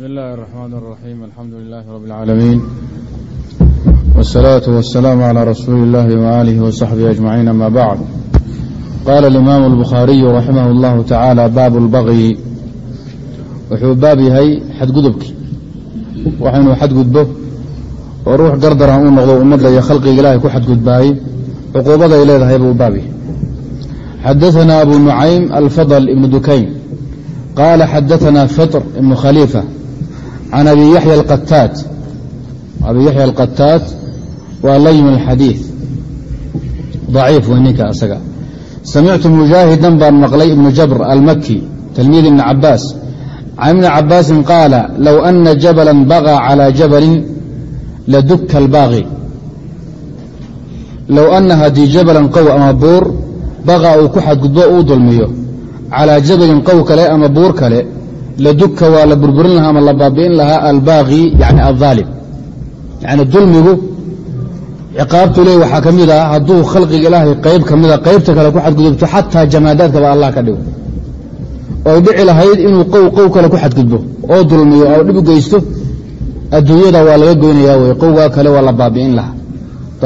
بسم الله الرحمن الرحيم الحمد لله رب العالمين والصلاة والسلام على رسول الله وآله وصحبه أجمعين أما بعد قال الإمام البخاري رحمه الله تعالى bاب البغي wuxuu baab yahay xadgudubki wax inuu xadgudbo oo ruux gardaran uu noqdo ummadda iyo khalqiga ilaahay ku xadgudbaayey cuquubada ay leedahay buu baab yahay xadaثna abu nucaym alfadl ibn dukayn qaala xadaثna fطr ibn khaliifa can abi yaxya alqataat abi yaxya alqataat waa laym alxadiid daciif wey ninka asaga samictu mujaahidan baan maqlay ibnu jabr almaki tilmiid ibni cabaas can ibni cabaasin qaala low ana jabala bagaa calى jabalin laduka albaaqi low ana haddii jabalan qow ama buur bagaa uu ku xadgudbo uu dulmiyo calىa jabalin qow kale ama buur kale laduka waa la burburin lahaa ama la baabi'in lahaa albaaqi yani aaalim yani dulmigu ciqaabtu le waxaa ka mid a hadduu khalqiga ilaahay qayb ka mida qaybta kale ku xadgudubto xataa jamaadaadkaba allah ka dhigo. Oy dhici lahayd inuu qow qow kale ku xadgudbo oo dulmiyo oo dhib u geysto adduunyada waa laga goynaya wey qowgaa kale waa la baabi'in lahaa.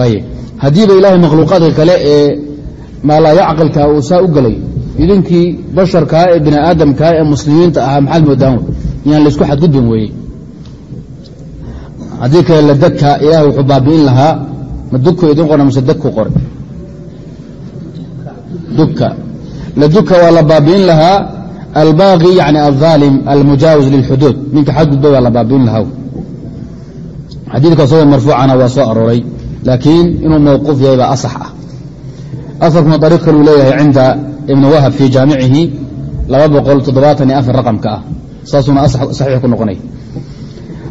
Ayib haddiiba ilaahay makhluuqaadka kale ee maalaayacqilka uu saa u gelay idinkii basharkaa ee bini aadamkaa ee muslimiinta ahaa maxaad moodaan yaan laysku xadgudbin weeye. Haddii kale ladadka ilaahay wuxuu baabi'in lahaa ma dugku idin qora mise dadku qore dukka laduka waa la baabi'in lahaa albaaqi yani alظaalim almujaawis lilxuduud. Ninka xadgudba waa la baabi'in lahaa xadiidka isagoo marfuucana waa soo arooray laakiin inuu mawquuf yahay baa asax ah. Afarkuna ariiq kaluu leeyahay cinda ibn wahab fii jaamicihi laba boqol toddobaatan iyo afar raqamka ah saasuuna saxiix ku noqonay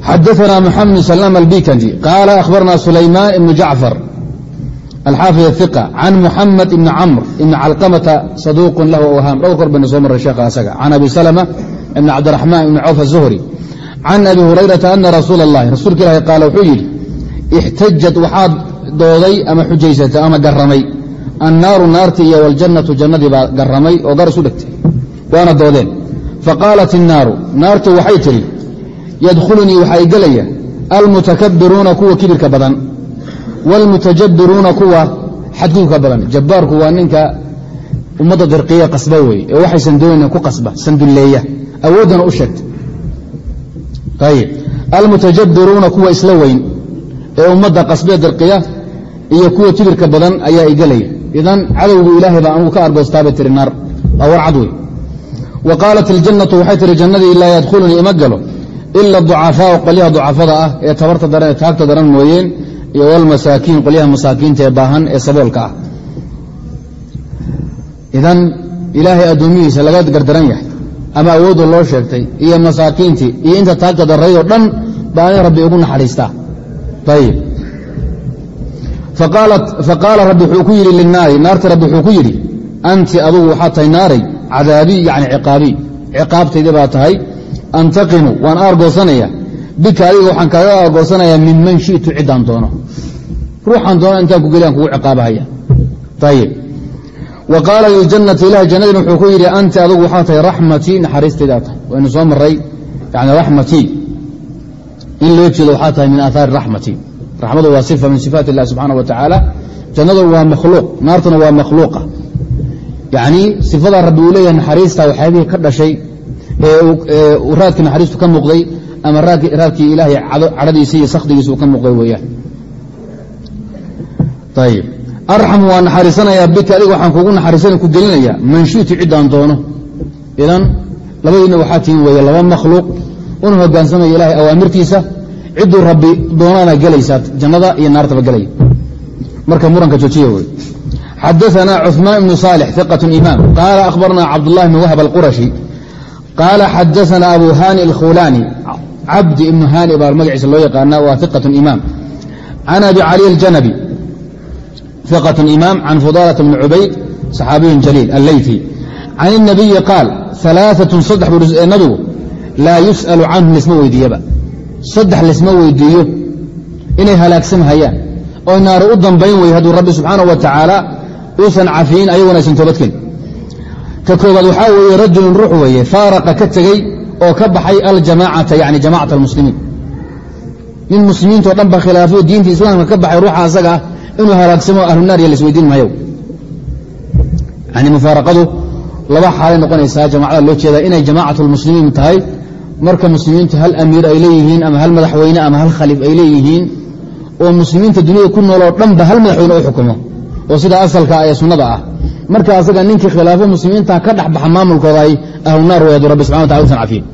xadaثna mxamed سلام الbikandi qaala akhbarna sulayman ibn jacfar alxaafid الثiqة can muxamed ibn camr ibn calqamata saduuq lahu awhaam dhowr kor bayna soo maray sheekha asaga can abi salma ibn cabdiraxmaan ibn cawf الzuhri can abi hurayrata ana rasuula اllahi rasuulka ilahi qaala wuxuu yidhi ixtajad waxaad dooday ama xujaysatay ama garamay annaaru naarti iyo waljannatu jannadii baa garamay oo gar isu dhegtay waana doodeen faqaalat innaaru naartu waxay tidhi yadkhulunii waxaa gelaya almutakabiruuna kuwa kibirka badan wاlmutajabiruuna kuwa xadgudubka badan jabbaarku waa ninka ummadda dirqiya qasba wey ee waxaysan doonayn ku qasba sandulleeya awooddana u sheegta ayib almutajabiruuna kuwa isla weyn ee ummadda qasbee dirqiya iyo kuwa kibirka badan ayaa igelaya idan cadowgu ilaahay baa anugu ka argoostaabay tiri naar. Waa war cad wey wa qaalat iljannatu waxay tihi jannadii laa yadkhulunii ima galo ila ducafaau qolyaha ducafada ah ee tabarta daran ee taagta daran mooyeen iyo walmasaakiin qolyaha masaakiinta ee baahan ee saboolka ah. Idan ilaahay addoomihiisa laga gardaran yahay ama awoodda loo sheegtay iyo masaakiintii iyo inta taagta darrayd oo dhan baa ani rabbi ugu naxariistaa. Ayib faqaala rabbi wuxuu ku yidhi linaari naarti rabbi wuxuu ku yidhi anti adugu waxaad tahay naaray cadaabii yani ciqaabii ciqaabtaydi baa tahay antaqimu waan aargoosanaya bika adiga waxaan kaaga aargoosanayaa minman shitu ciddaan doono. Ruuxaan doono intaan ku geliyan kugu ciqaabahaya. Ayib wa qaala liljannati ilahi jannadiina wuxuu ku yidhi anti adugu waxaa tahay raxmatii naxariistaydaa tahay. Waynu soo maray yani raxmatii in loo jeedo waxaa tahay min aahaari raxmatii raxmadu waa sifa min sifaat illahi subxaana wa jannadu waa makhluuq naartuna waa makhluuqa. Yacnii sifadaa rabbi uu leeyahay naxariista waxyaabihii ka dhashay ee raadkii naxariistu ka muuqday ama raadkii ilaahay cadhadiisa iyo sakhdigiisa uu ka muuqday weeyaan. Ayib arxamu waa naxariisanayaa bika adiga waxaan kugu naxariisan ku gelinaya man shitu ciddaan doono. Idan labadiina waxaa tihin weeye laba makhluuq. Una hogaansamaya ilahay awaamirtiisa cidduu rabbi doonaana gelaysaa jannada iyo naartaba gelaya marka muranka joojiya wey xadaثna cثmaan ibnu صالح ثiqة imaam qaala akhbarna cabdالlahi bn wahb alquraشhi qaala xadaثna abu hani اlkhulani cabdi ibnu hani baa magaciisa loo yaqaana waa ثiqaة imaam can abi cali اljanabi ثiqaة imaam can fudalaة bni cubayd صaxaabiyu jaliil alleyثi can الnabiyi qaal ثaلaaثaة saddex buu ee nabigu laa yusأal canhu lisma weydiiyaba saddex laysma weydiiyo inay halaagsamhayaan oy naari u dambayn wey hadduu rabbi subxaanaه wa tacaala uusan cafiyin ayagona aysan toobadken ka koobaad waxaa weeye rajulun ruux weeye faaraqa ka tegey oo ka baxay aljamaacata yani jamacat almuslimiin. Nin muslimiintao dhan ba khilaafo diinta islaamka ka baxay ruuxa asaga ah inuu halaagsamo ahlunaar iyo laisweydiin maayo. Yani mufaaraqadu laba xaalay noqonaysaa jamacada loo jeedaa inay jamacat lmuslimiin tahay marka muslimiintu hal amiir ay leeyihiin ama hal madaxweyne ama hal khaliif ay leeyihiin oo muslimiinta duniyada ku nooloo dhanba hal madaxweyne u xukumo oo sida asalka ee sunnada ah. Marka asaga ninkii khilaafo muslimiinta ka dhex baxa maamulkooda ay ahlunaar weedu rabbi subxana wataala usan cafiin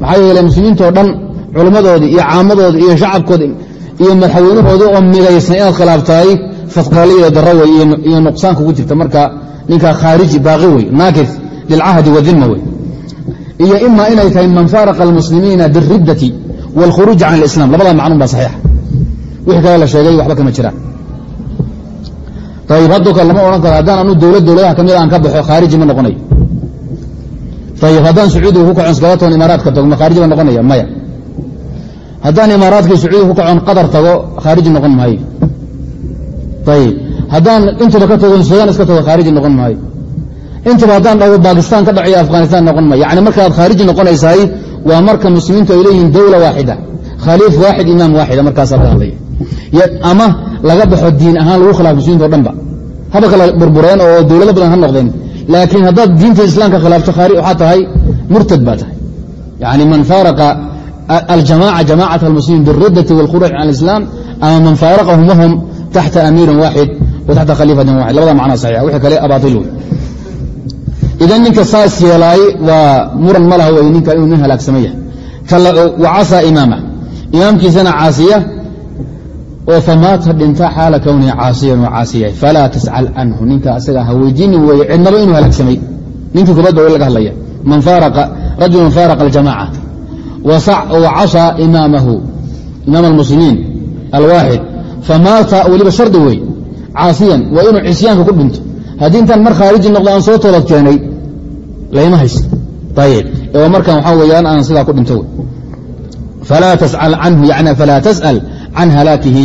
maxaa yeeley muslimiintao dhan culimmadoodii iyo caamadoodi iyo shacabkoodi iyo madaxweynahoodii oo midaysan inaad khilaaftahay fadqaali iyo darawe iyo nuqsaan kugu jirta. Marka ninka khaariji baaqi wey naakir lilcahdi wadima wey iyo ima inay tahay man faaraqa almuslimiina biridati wاlkhuruuji can اlislam labada macnuun ba saxiixa. Wixii kale la sheegay waxba kama jiraan ayib haddoo lama odhan karo haddaan anu dowlad dowladaha ka mid ah aan ka baxo khaariji ma noqonayo ayib haddaan sacuudiga ku kacon sgabatoon imaaraadka tago ma khaariji ba noqonaya? Maya. Haddaan imaaraadkii sacuudiga ku kacon qatar tago khaariji noqon maayo. Ayib haddaan intaba ka tagon sudan iska tago khaariji noqon maayo intaba haddaan dhago bakistan ka dhaciyo afghanistan noqon ma yani markaad khaariji noqonaysahay waa marka muslimiintu ay leeyihiin dawla waaxida khaliif waaxid imaam waaxida markaasaa laga ama laga baxo diin ahaan lagu khilaaf muslimiinta o dhan ba. Haba kala burbureen oo dowlado badan ha noqdeen. Laakiin haddaad diinta islaamka khilaafto waxaa tahay murtad baa tahay. Yani man faaraqa aljamaca jamacata almuslimiin biridati wاlkhuruj can islaam ama man faaraqahum wahum taxta amiirin waaxid wa taxta khaliifatin waaxid labada macnaa saxixa wixii kale abaatil wey idan ninka saas yeelaay waa muran ma laha wey ninka inuu nin halaagsama yahay. Wa casaa imaama. Imaamkiisana caasiya. Oo famaata dhinta xaala kownihi caasiyan oo caasiyahay falaa tascal canhu ninka asaga ha weydiinin weeye. Cidnaba inuu halaagsamay ninkii kubad ba laga hadlaya rajulun faaraqa aljamaca. Wa casaa imaamahu. Imaam almuslimiin alwaaxid. Famaata weliba shardi wey caasiyan. Waa inuu cisyaanka ku dhinto. Haddii intaan mar khaariji noqdo aan soo toolad keenay layma haysa oo markan waxaa weyaan aan sidaa ku dhinto. Falaa tascal canhu yani falaa tas'al can halaakihi.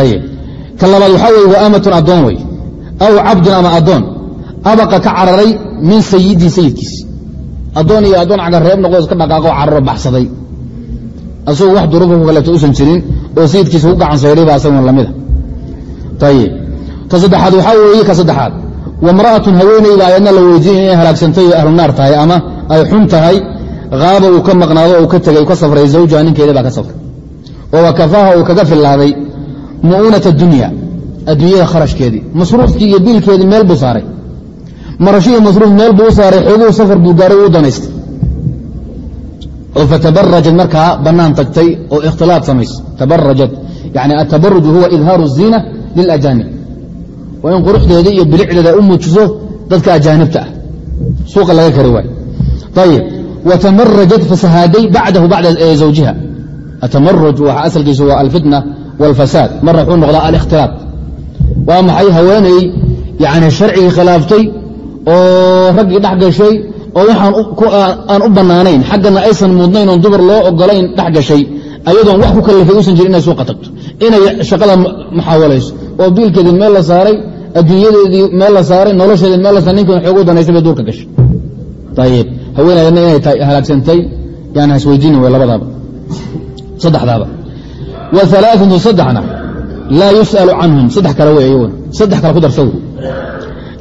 Ayib ka labaad waxaa weye wa amatun addoon wey aw cabdun ama addoon. Abaqa ka cararay min sayidii sayidkiis. Addoon iyo addoon cagareeb noqdo iska dhaqaaqo cararo baxsaday. Asagoo wax duruufa ku kaleeto usan jirin oo sayidkiisa ku gacan sayray baa asagoon lamida ayib ka saddexaad waxaa weeye ka saddexaad wamra'atun haweeneyda ayadna la weydiinaya inay halaagsantay oo ahlu tahay ama ay xun tahay haaba uu ka maqnaado uu ka tegay u ka safray zawjaha ninkeeda baa ka safray. Oo wakafaaha uu kaga filaaday mu'uunat adunya adduunyada kharashkeedii. Masruufkii iyo biilkeedii meel buu saaray. Marashihii masruuf meel buu u saaray xooguu safar buu gaaray u danaystay. Oo fatabarajad markaa bannaan tagtay oo ikhtilaad samaysay tabarajad yani atabaruju huwa idhaaru الziina lilajaanib waa in quruxdeeda iyo bilicdeeda u muujiso dadka ajaanibta ah. Suuqa laga kari waayo. Ayib watamarajat fasahaaday bacdahu bacda zawjiha. Atamaruj waxa asalkiisu waa alfitna wاlfasaad marna wuxuu noqdaa alikhtilaaq waa maxay haweeney yani sharcigii khilaaftay oo raggii dhex gashay oo waxaan aan u bannaanayn xaggana aysan mudnayn oon dumar loo ogolayn dhex gashay ayadoon wax ku kallifay usan jirin inay suuqa tagto. Inay shaqada muxaawalayso. Oo biilkeedii meel la saaray adduunyadeedii meel la saaray nolosheedii meel la saaray ninkan xoogu danaystay bay duurka gashay. Ayib haweenaydana inay halaagsantay yaan hasweydiini way labadaaba. Saddexdaaba. Wa alaaثatu saddexna laa yus'alu canhum. Saddex kale wey iyaguna saddex kale ku darsa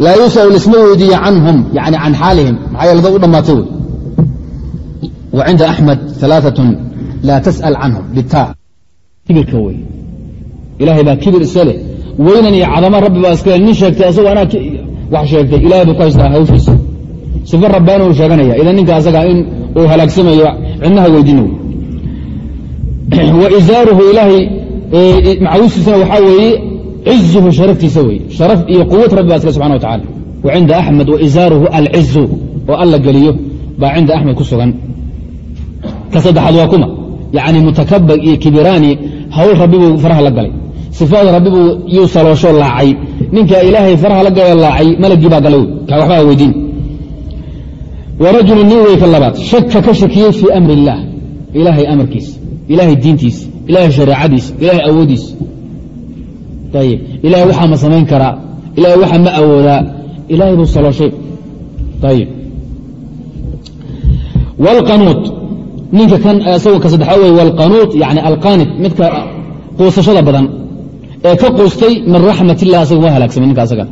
laa yus'alu lisma weydiiye canhum yani can xaalihim. Maxaa yeele dad u dhammaatay wey wa cinda axmed alaaثatun laa tas'al canhum. Bitaa. Kibirka wey ilaahay baa kibir iska leh weynan iyo cadama rabbi baa iska leh nin sheegtay asagoo anaa wax sheegtay. Ilahay buu ku haystaa hawshiisa sifa rabbaani uu sheeganaya. Idan ninka asaga in uu halaagsamayo cidnaha weydiina wa izaaruhu ilaahay macawistiisana waxaa weeye cizuhu sharaftiisa weye sharaf iyo quwad rabbi baa iska subxana wa tacala wa cinda axmed wa izaaruhu alcizu oo alla geliyo baa cinda axmed ku sugan. Ka saddexaad waa kuma. Yani mutakabir iyo kibiraani hawl rabbi buu faraha la galay sifaad rabbi buu yuu saloosho laacay. Ninka ilaahay faraha la galo laacay malagii baa galay ka waxbaa weydiin warajulu nin wey labaad. Shaka ka shakiyey fii amri illaah ilaahay amarkiisa ilaahay diintiisa ilaahay shareecadiisa ilaahay awoodiisa ayib ilahay waxaa ma samayn karaa. Ilahay waxaa ma awoodaa. Ilahay buu salooshay. Ayib wاlqanuut ninka kan isago ka saddexaa wey wاlqanuut yani alqaanit midka quusashada badan ee ka quustay min raxmat illah asaga waa halaagsamay ninka asaga.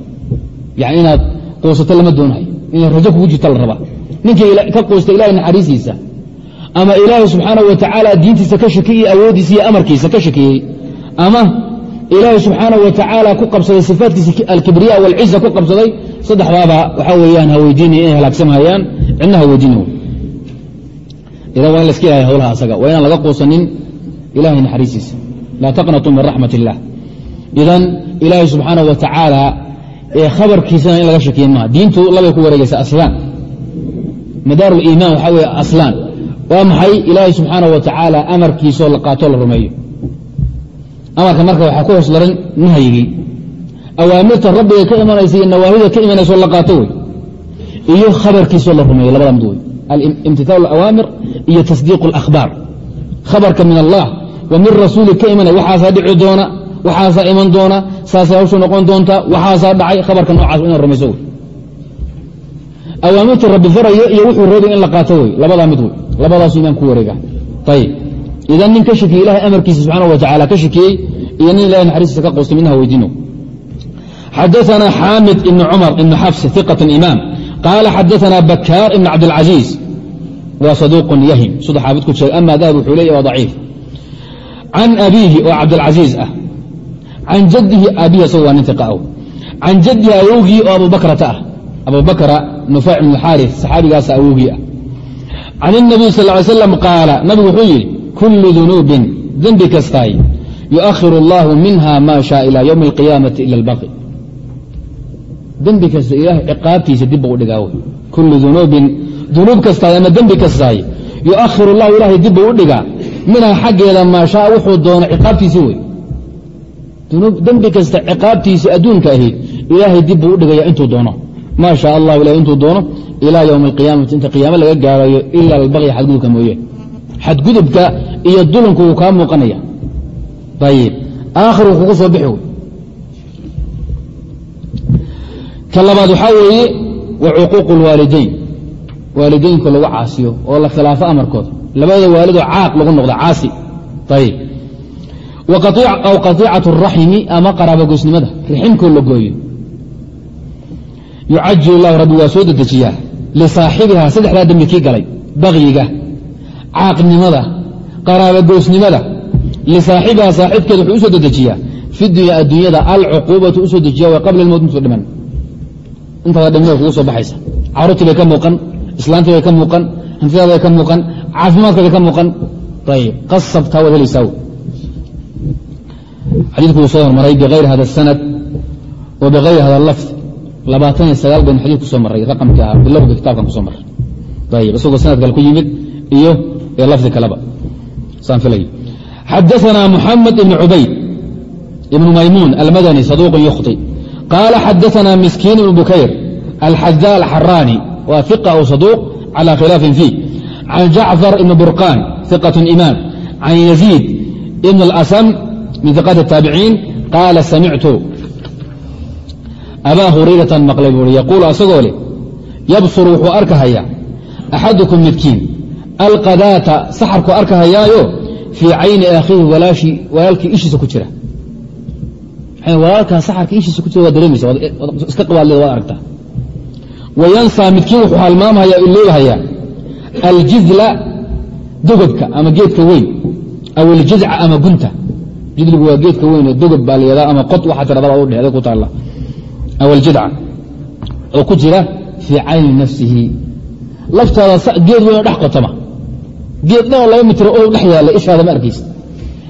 Yani inaad quusato lama doonayo inaad rajo kugu jirta la rabaa ninka ka quusta ilahay naxariisiisa ama ilaahay subxaanahu wa diintiisa ka shakiyey awooddiisa iyo amarkiisa ka shakiyey ama ilaahay subxaanahu wa ku qabsaday sifaadkiisa alkibriya walciza ku qabsaday saddexdaaba waxaa weyaan ha weydiinaya inay halaagsamhayaan cidna ha weydiina waa in laska yahay howlaha asaga waa inaan laga quusanin ilahay naxariisiisa laa taqnatu min raxmat illah idan ilaahay subxaana wa tacaala khabarkiisana in laga shakiye maaha. Diintu labay ku wareegaysa aslaan. Madaar liimaan waxaa aslaan. Waa maxay? Ilaahay subxaana wa tacaala amarkiisoo la qaatoo la rumeeyo. Amarka marka waxaa ku hoos laran nahyigii awaamirta rabbiga ka imanaysa iyo nawaahida ka imanayso la qaato wey. Iyo khabarkiisoo la rumeeyo labada mid wey. Alimtitaalu alawaamir iyo tasdiiqu alahbaar khabarka min allah wa min rasuuli ka imanay waxaasaa dhici doona waxaasaa iman doona saasay hawshu noqon doonta waxaasaa dhacay khabarka noocaas inaad rumayso wey awaamirta rabbi farayo iyo wuxuu reebay in la qaato wey labadaa mid wey labadaasu imaan ku wareega ayib idan nin ka shakiyey ilahay amarkiisa subxaana wa tacala ka shakiyey iyo nin ilahay naxariistiisa ka qoostay midnaha weydiino xadaثna xaamid ibn cumar ibn xafs iqaة imaam qaala xadaثna bakaar ibn cabdاlcaزiiz waa saduuq yahim sida xaafidku sheegay ama dahab wuxuu leeya waa daciif can abiihi oo cabdاlcaزiiz ah can jadihi aabihi isago waa nin iqaw can jadihi awowgii oo abubakrata ah abubakra nufaac ibn اxaariث saxaabigaasa awowgii ah can الnabiy sal ly slam qaala nabigu wuxuu yidhi kullu dunuubin dembi kastaay yuakhir اllahu minha ma shaa ilى ywmi اlqiyaamati ila اlbaqi dembi kasta ilahay ciqaabtiisa dib buu u dhigaa wey kullu dunuubin dunuub kastaay ama dembi kastaay yuakhir اllahu ilahay dib buu u dhigaa minhaa xaggeeda maa shaa wuxuu doono ciqaabtiisi wey dembi kasta ciqaabtiisi adduunka ahayd ilaahay dib buu u dhigaya intuu doono. Maa shaa allahu ilahay intuu doono ilaa ywmi alqiyaamati inta qiyaamo laga gaarayo ila albaqya xadgudubka mooye. Xadgudubka iyo dulunku wuu kaa muuqanaya. Ayib aakhiru kugu soo bixi wey ka labaad waxaa weeye wa cuquuqu اlwaalidayn waalidaynka lagu caasiyo oo la khilaafo amarkooda. Labada waalidoo caaq lagu noqdo caasi. Ayib aw qatiicaة الraximi ama qaraabogoysnimada raximkoo la gooyo yucajil اllahu rabbi waa soo dedejiyaa lisaaxibihaa saddexdaa dembi kii galay bakyiga caaqnimada qaraabogoysnimada lisaaxibihaa saaxibkeeda wuxuu u soo dedejiyaa fi dunya adduunyada alcuquubatu u soo dejiya waa qabla lmowt intuu dhiman intaada dhimada kugu soo baxaysa caruurtii bay ka muuqan islaantii bay ka muuqan hantidaada bay ka muuqan caafimaadka bay ka muuqan ayib qasabtaa waad helaysaa xadiidku wuu soo hormaray bikayri hada sanad wa bikayri hada lafd labaatan iyo sagaal baynu xadiid ku soo maray raqamkii ah bilowga kitaabkan ku soo maray ayib isagoo sanad kale ku yimid iyo lafdi kaleba saan filay xadaثna muxamed ibn cubayd ibn maymuun almadani saduuq yukhطi qaala xadaثna miskiin ibn bukayr alxada alxaraani waa iqa aw saduuq calى khilaafin fiih can jacfar ibn burqaan iqaة imaam can yaziid ibn اlasam min iqaati الtaabiciin qaala samictu abaa hurayratan maqlay buui yaquulu asagoo leh yabsuru wuxuu arkahayaa axadukum midkiin alqadaata saxarkuu arkahayaayo fii cayni akhiihi walaalkii ishiisa ku jira walaalkaa saxarka ishiisa ku jira waa dareemaysa iska qabaadleed waad aragtaa wayansaa midkiin wuxuu halmaamhayaa iloobahayaa aljidla dogobka ama geedka weyn aw aljidca ama gunta jidligu waa geedka weyn dogob baa layadaa ama qod waxaa tiradaba u dhehday ku taalla. Aw aljidca oo ku jira fii cayni nafsihi. Laftaada geed weynoo dhex qotama. Geed dhanoo laba mitro oo dhex yaalla ishaada ma arkaysa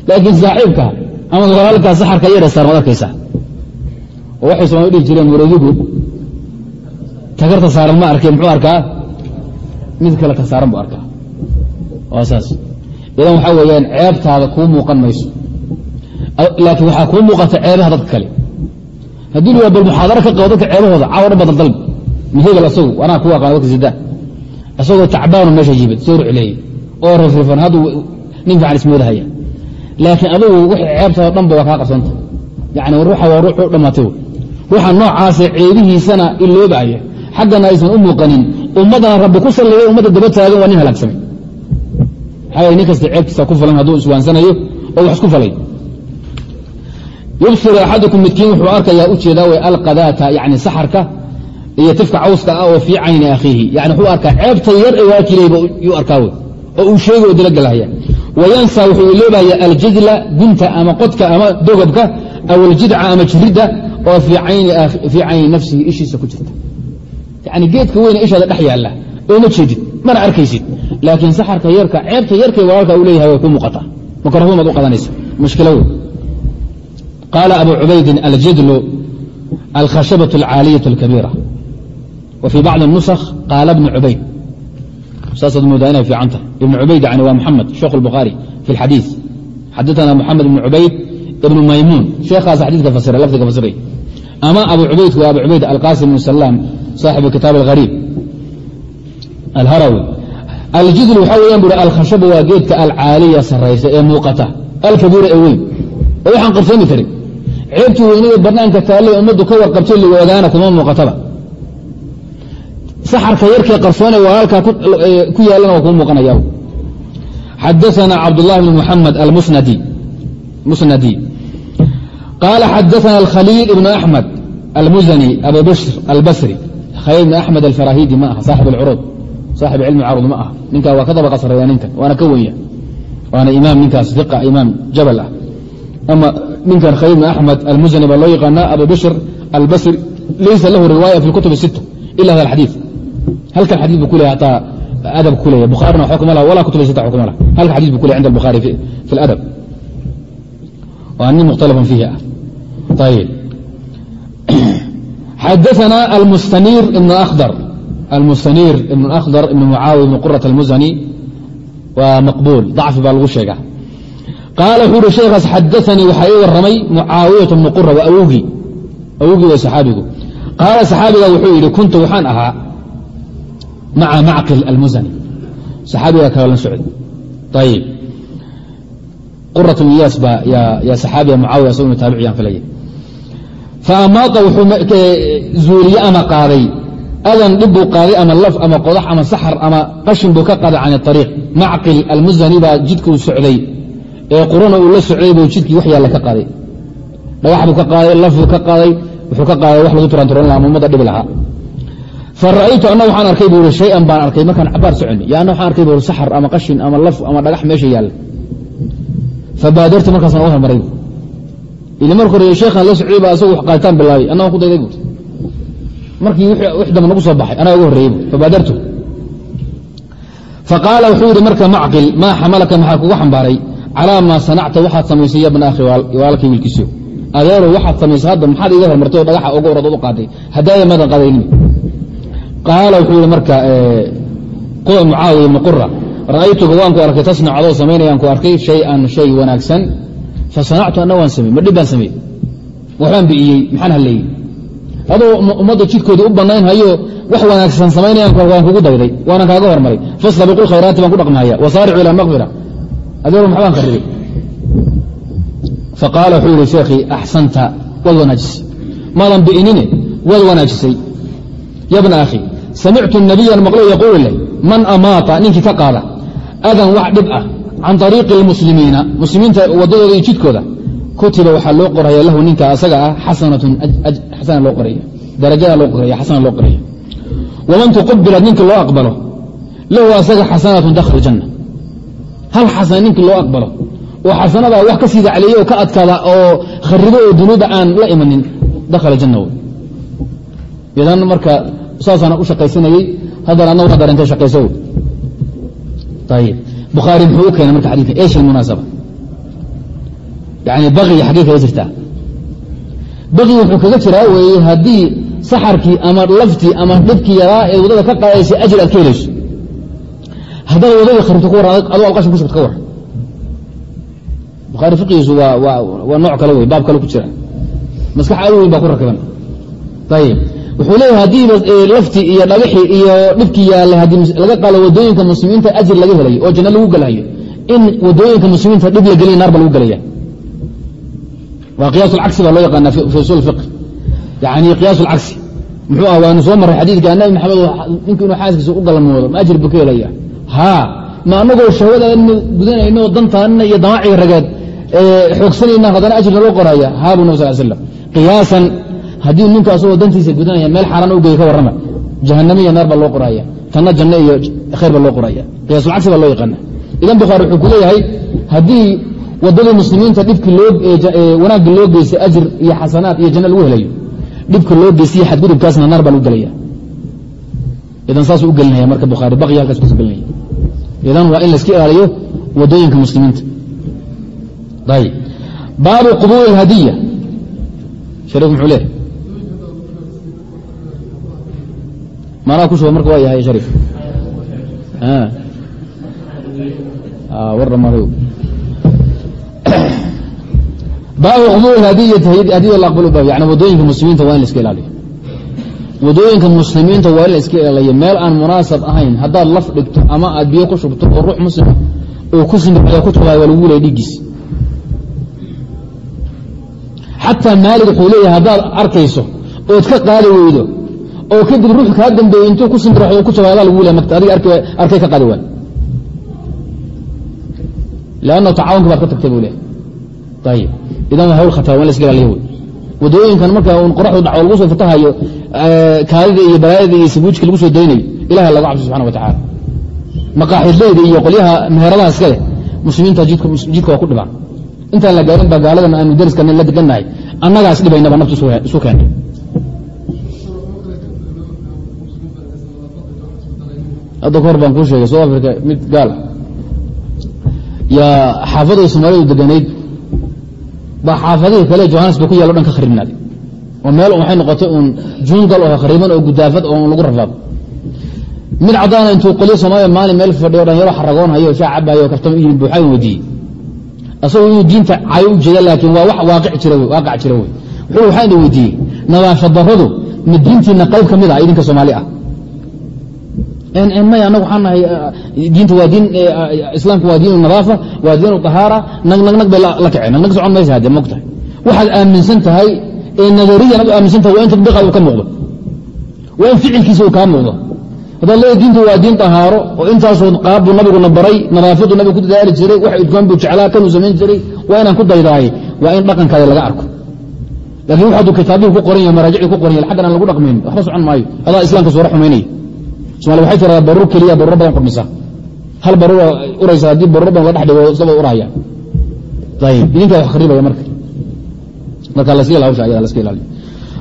laakiin saaxiibka ama walaalkaa saxarka yare saar maad arkaysaa oo waxay somaali dhihi jireen wareegigu? Tagarta saaran ma arkeen muxuu arkaa? Mid kale ka saaran buu arkaa. Waa saas. Idan waxaa weeyaan ceebtaada kuu muuqan mayso laakiin waxaa kuu muuqata ceebaha dadka kale. Haddii la bal muxaadaro ka qabo dadka ceebahooda caawa dhan badan dalbi mihebel asagu anaa ku aqaana dadka sida isagoo tacbaanu meesha yimid soo ruxleeyey oo rifrifan hadduu nin fiican ismoodahaya. Laakiin adugu wixii ceebtaada dhanba waa kaa qarsanta yani ruuxa waa ruuxu dhammaatay ruuxa noocaasa ceebihiisana iloobaya xaggana aysan u muuqanin. Ummaddana rabbi ku salligay ummadda daba taagan waa nin halaagsamay maxaa nin kasta ceebtiisa ku falan hadduu iswaansanayo oo wax isku falay yubsiru axadukum midkiin wuxuu arkayaa u jeedaa way alqadaata yani saxarka iyo tifka cawska ah oo fii cayni akhiihi. Yani wuxuu arkaa ceebta yar ee waakileyba yuu arkaa wey oo uu sheegay oo dalagelahaya wayansa wuxuu iloobaya aljidla gunta ama qodka ama dogobka aw aljidca ama jiridda oo fii cayni nafsihi ishiisa ku jirta. Yani geedka weyne ishaada dhex yaalla ooma jeedid mana arkaysid. Laakiin saxarka yarka ceebta yarkay walaalka u leeyahay way ku muuqataa. Makrafon baad u qadanaysa mushkilo wey qaala abu cubaydin aljidlu alkhashabaة alcaaliyaة اlkabiira wa fii bacضi الnusakh qaala bnu cubayd saasaad moodaa inay fiicanta ibn cubayd yani waa muxamed sheekh اlbukhaari fi اlxadiiث xadaثana muxamed ibn cubayd ibnu maymuun sheekhaasa xadidka fasira lafdiga fasiray ama abu cubaydku waa abu cubayd alqasim bn salaam saaxibu kitaab alhariib alharawi aljidl waxaa weyaan bui alkhashabu waa geedka alcaaliya saraysa ee muuqata alkabiira ee weyn oo waxaan qarsoomi karin ceebtii weynada banaanka taalle ummaddu ka warqabtay liwadaana kuma muuqataba. Saxarka yarkee qarsoone walaalkaa ku yaalana waa kuu muuqanaya xadaana cabdالlahi bn muxamed almusnadi qaala xadaana alkhaliil ibn axmed almuzani abu bishr albasri. Khaliil ibn axmed alfarahidi ma aha saaxib alcuruud saaxib cilmi carud ma aha. Ninkaa waa ka dabaqa sareeya ninkan waana ka wenya waana imaam ninkaas iqa imaam jabal ah ama ninkan khaliil ibn axmed almuzani baa loo yaqaanaa abu bishr albasri laysa lahu riwaaya fi kutub sit ila hada alxadiid halkan xadii bu kuleeya hataa adab ku leeya bukhaarina kuma laha walaa kutub sita xukuma laha halkan xadis bu ku leeya cinda albukhaari fi اladab waa nin fiihi ah ayib xadaثna almustanir ibn akhdar almustanir ibn akhdar ibn mucaawiya ibn qurat almuzani waa maqbuul dacfi baa lagu sheega qaala wuxuu uhi sheekhaas xadaanii waxaa ii warramay mucaawiyat bnu qura waa awogii awogii waa saxaabigu qaala saxaabiga wuxuu yidhi kuntu waxaan ahaa maca macqil almusani saxaabiga kale la socday ayib qurat iyaas baa yaa saxaabiga mucaawiya asaguna taabiciyaan filaya faamaata wuxuu zuuliye ama qaaday adan dhib buu qaaday ama laf ama qodax ama saxar ama qashin buu ka qaaday can ariiq macqil almusani baa jidkuu socday ee qurana uu la socday buu jidkii wax yaalla ka qaaday. Dhagax buu ka qaaday laf buu ka qaaday wuxuu ka qaaday wax lagu turanturan laha ummadda dhibi lahaa. Fara'aytu anna waxaan arkay buu i shayan baan arkay. Markaan cabaar soconi yo anna waxaan arkay bu saxar ama qashin ama laf ama dhagax meesha yaalla. Fabaadartu markaasaan uga hormaray. Ili marka hore sheekhaan la socday baa asagu wax bilaabay. Anna waan ku dayday buut markii wix damba nagu soo baxay anaa uga horreeyey bu fabaadartu faqaala wuxuu yidhi marka macqil maa xamalaka maxaa kugu xambaaray calaa maa sanacta waxaad samaysay yabna akhi walaalkay wiilkiisiyo adeero waxaad samaysay hadda maxaad iga hormartay oo dhagaxa uga orad u qaaday haddaaya maadan qadaynin. Qaala wuxuu yihi marka mucaawiya ibnu qura ra'aytuka waan ku arkay tasnac adoo samaynayaan ku arkay shay-an shay wanaagsan. Fa sanactu anna waan samey ma dhib baan samey waxbaan bi'iyey maxaan halleeyey? Adoo ummadda jidkoodii u bannayn hayo wax wanaagsan samaynayaan waan kugu dayday waanan kaaga hormaray. Fastabiqu lkhayraati baan ku dhaqmahaya wasaaricu ilaa maqfira adeero maxbaan ka ribay faqaala wuxuu yihi sheekhii axsanta waad wanaajisay maadan bi'inine waad wanaajisay yabna akhi samictu nabiyan maqlo yaquulu leh man amaata ninkii ka qaada adan wax dhib ah can ariiqi اlmuslimiina muslimiinta wadadooda iyo jidkooda kutiba waxaa loo qoraya lahu ninka asaga ah xasanatun xasana loo qoraya darajada loo qoraya xasana loo qoraya. Waman tuqabilat ninki loo aqbalo lahu asaga xasanatun dakhl janna hal xasana ninkii loo aqbalo? Oo xasanadaa wax ka sii dacleeya oo ka adkaada oo kharibo oo dunuuba aan la imanin dakhala janna wey idan marka saasaan u shaqaysanayey haddana adna waa darantay shaqayso ayib bukhaari muxuu u keenay marka xadidka eesh almunaasaba. Yani baqiga xaggey kaga jirtaa? Baqigi wuxuu kaga jiraa weeye haddii saxarkii ama laftii ama dhibkii yaraa ee waddada ka qaadaysay ajir aad ka helayso haddaad waddadii kharibto ku warran adoo alqashin ku shubta ka war. Bukhaari fiqigiisu waa nooc kale wey baab kale ku jira. Maskax aad weyn baa ku rakiban ayib wuxuu leeyahay haddiiba laftii iyo dhagaxii iyo dhibkii yaallay haddii laga qaalo waddooyinka muslimiinta ajir laga helayo oo janno lagu gelahayo in waddooyinka muslimiinta dhib la geliya naar ba lagu gelaya waa qiyaas alcagsi baa loo yaqaana fi usul fiq yani qiyaas alcagsi muxuu ah waanu soo marray xadiidka nabi maxamed ninku inuu xaaskiisa u galmoodo ma ajir buu ka helaya haa ma anagoo shahwadaadna gudanayno dantaanna iyo damaaciga rageed xoogsanayna haddana ajirna loo qoraya haa buu nab sal slam qiyaasan haddii ninku asagoo dantiisa gudanaya meel xaaraan u ka warrama jahaname iyo naar baa loo qoraya tanna janno iyo khayr baa loo qoraya qiyaasulcagsi baa loo yaqaana. Idan bukhaari wuxuu ku leeyahay haddii wadadii muslimiinta dhibkii wanaagga loo geystay ajir iyo xasanaad iyo janno lagu helayo dhibka loo geystay xadgudubkaasna naar baa lagu gelaya idan saasuu u gelinaya marka bukhaari baqi halkaas gelinaya idan waa in layska ilaaliyo waddooyinka muslimiinta. Baabu qubuul اhadiya shariif muxuu leehay manaa ku shuba marka waa yahay shariif. War dhamaado. Baabu qubuul hadiyati hadiyada la aqbalo baab yani waddooyinka muslimiinta waa in la ilaaliyo waddooyinka muslimiinta waa in la iska ilaaliyo meel aan munaasab ahayn haddaad laf dhigto ama aad biyo ku shubto oo ruux muslima oo ku sinbixaya ku tubaay waa lagu leeya dhiiggiis. Xataa maalig wuxuu leeyahay haddaad arkayso ood ka qaadi weydo oo kadib ruux kaa dambeeyey intuu ku simbiraxo ku jabaadaa lagu leeya mata adiga arkay ka qaadi waay lanno tacaawunka baad ka tagtay buu leehay ayib idan hawl khatar waa la iska ilaaliyo. Wadooyinkan marka un qoraxdu dhaco lagu soo fatahayo kaadida iyo balaayada iyo sabuujka lagu soo daynayo ilaha laga cabso subxana wa tacala maqaaxidleyda iyo qolyaha meheradaha iska leh muslimiinta jidka waa ku dhibaan. Intaan la gaarin baa gaaladan aanu dariska la degannahay. Annagaas dhibaynaba naftu isu keentay. Hadda ka hor baan kuu sheegay south africa mid gaal yaa xaafadda soomaalidu deganayd baa xaafadihii kale johannesburg ku yalo dhan ka kharibnaaday oo meel waxay noqotay uun jungal oo khariban oo gudaafad oo lagu rafaado mid caddaana intuu qolyo soomaaliya maalin meel fadhiyo dhanyaro xaragoonhayo shaa cabayo kartamo iyo buuxaan weydiiyey asagoo inuu diinta cayo u jeeda laakiin waa wax waaqic jira waaqac jira wey. Wuxuu waxaan idin weydiiyey nadaafad darradu ma diintiinna qayb ka mid ah idinka soomaali ah. Maya anagu waxaan nahay diinta waa diin islaamku waa diin nadaafa waa diin ahaara nag nag nag bay la kaceen nag socon maysa hadde mogtahay waxaad aaminsan tahay ee nadariyan ad u aaminsan tahay waa in tadbiiqa uu ka muuqdo. Waa in ficilkiisa uu kaa muuqdo. Haddaad diintu waa diin tahaaro oo intaasoo qaabbuu nabiguna baray nadaafadu nabigu ku dadaali jiray wax udgoon buu jeclaa kanuu samayn jiray waa inaan ku daydaaye waa in dhaqankaada laga arko. Lakin wax hadduu kitaabihi ku qoran yahy maraajicdii ku qoran yahy xaggan aan lagu dhaqmayn waxba socon maayo. Adaa islaamka suura xumaynaya somalia waxay tiradaa baruur keliya baruuro badan qurmisa hal baruura uraysa haddii baruuro badan la dhex dhigo islaba urahaya ayib idinkaa wax kharibaya marka marka laska ila hawsha ayada laska ilaaliyo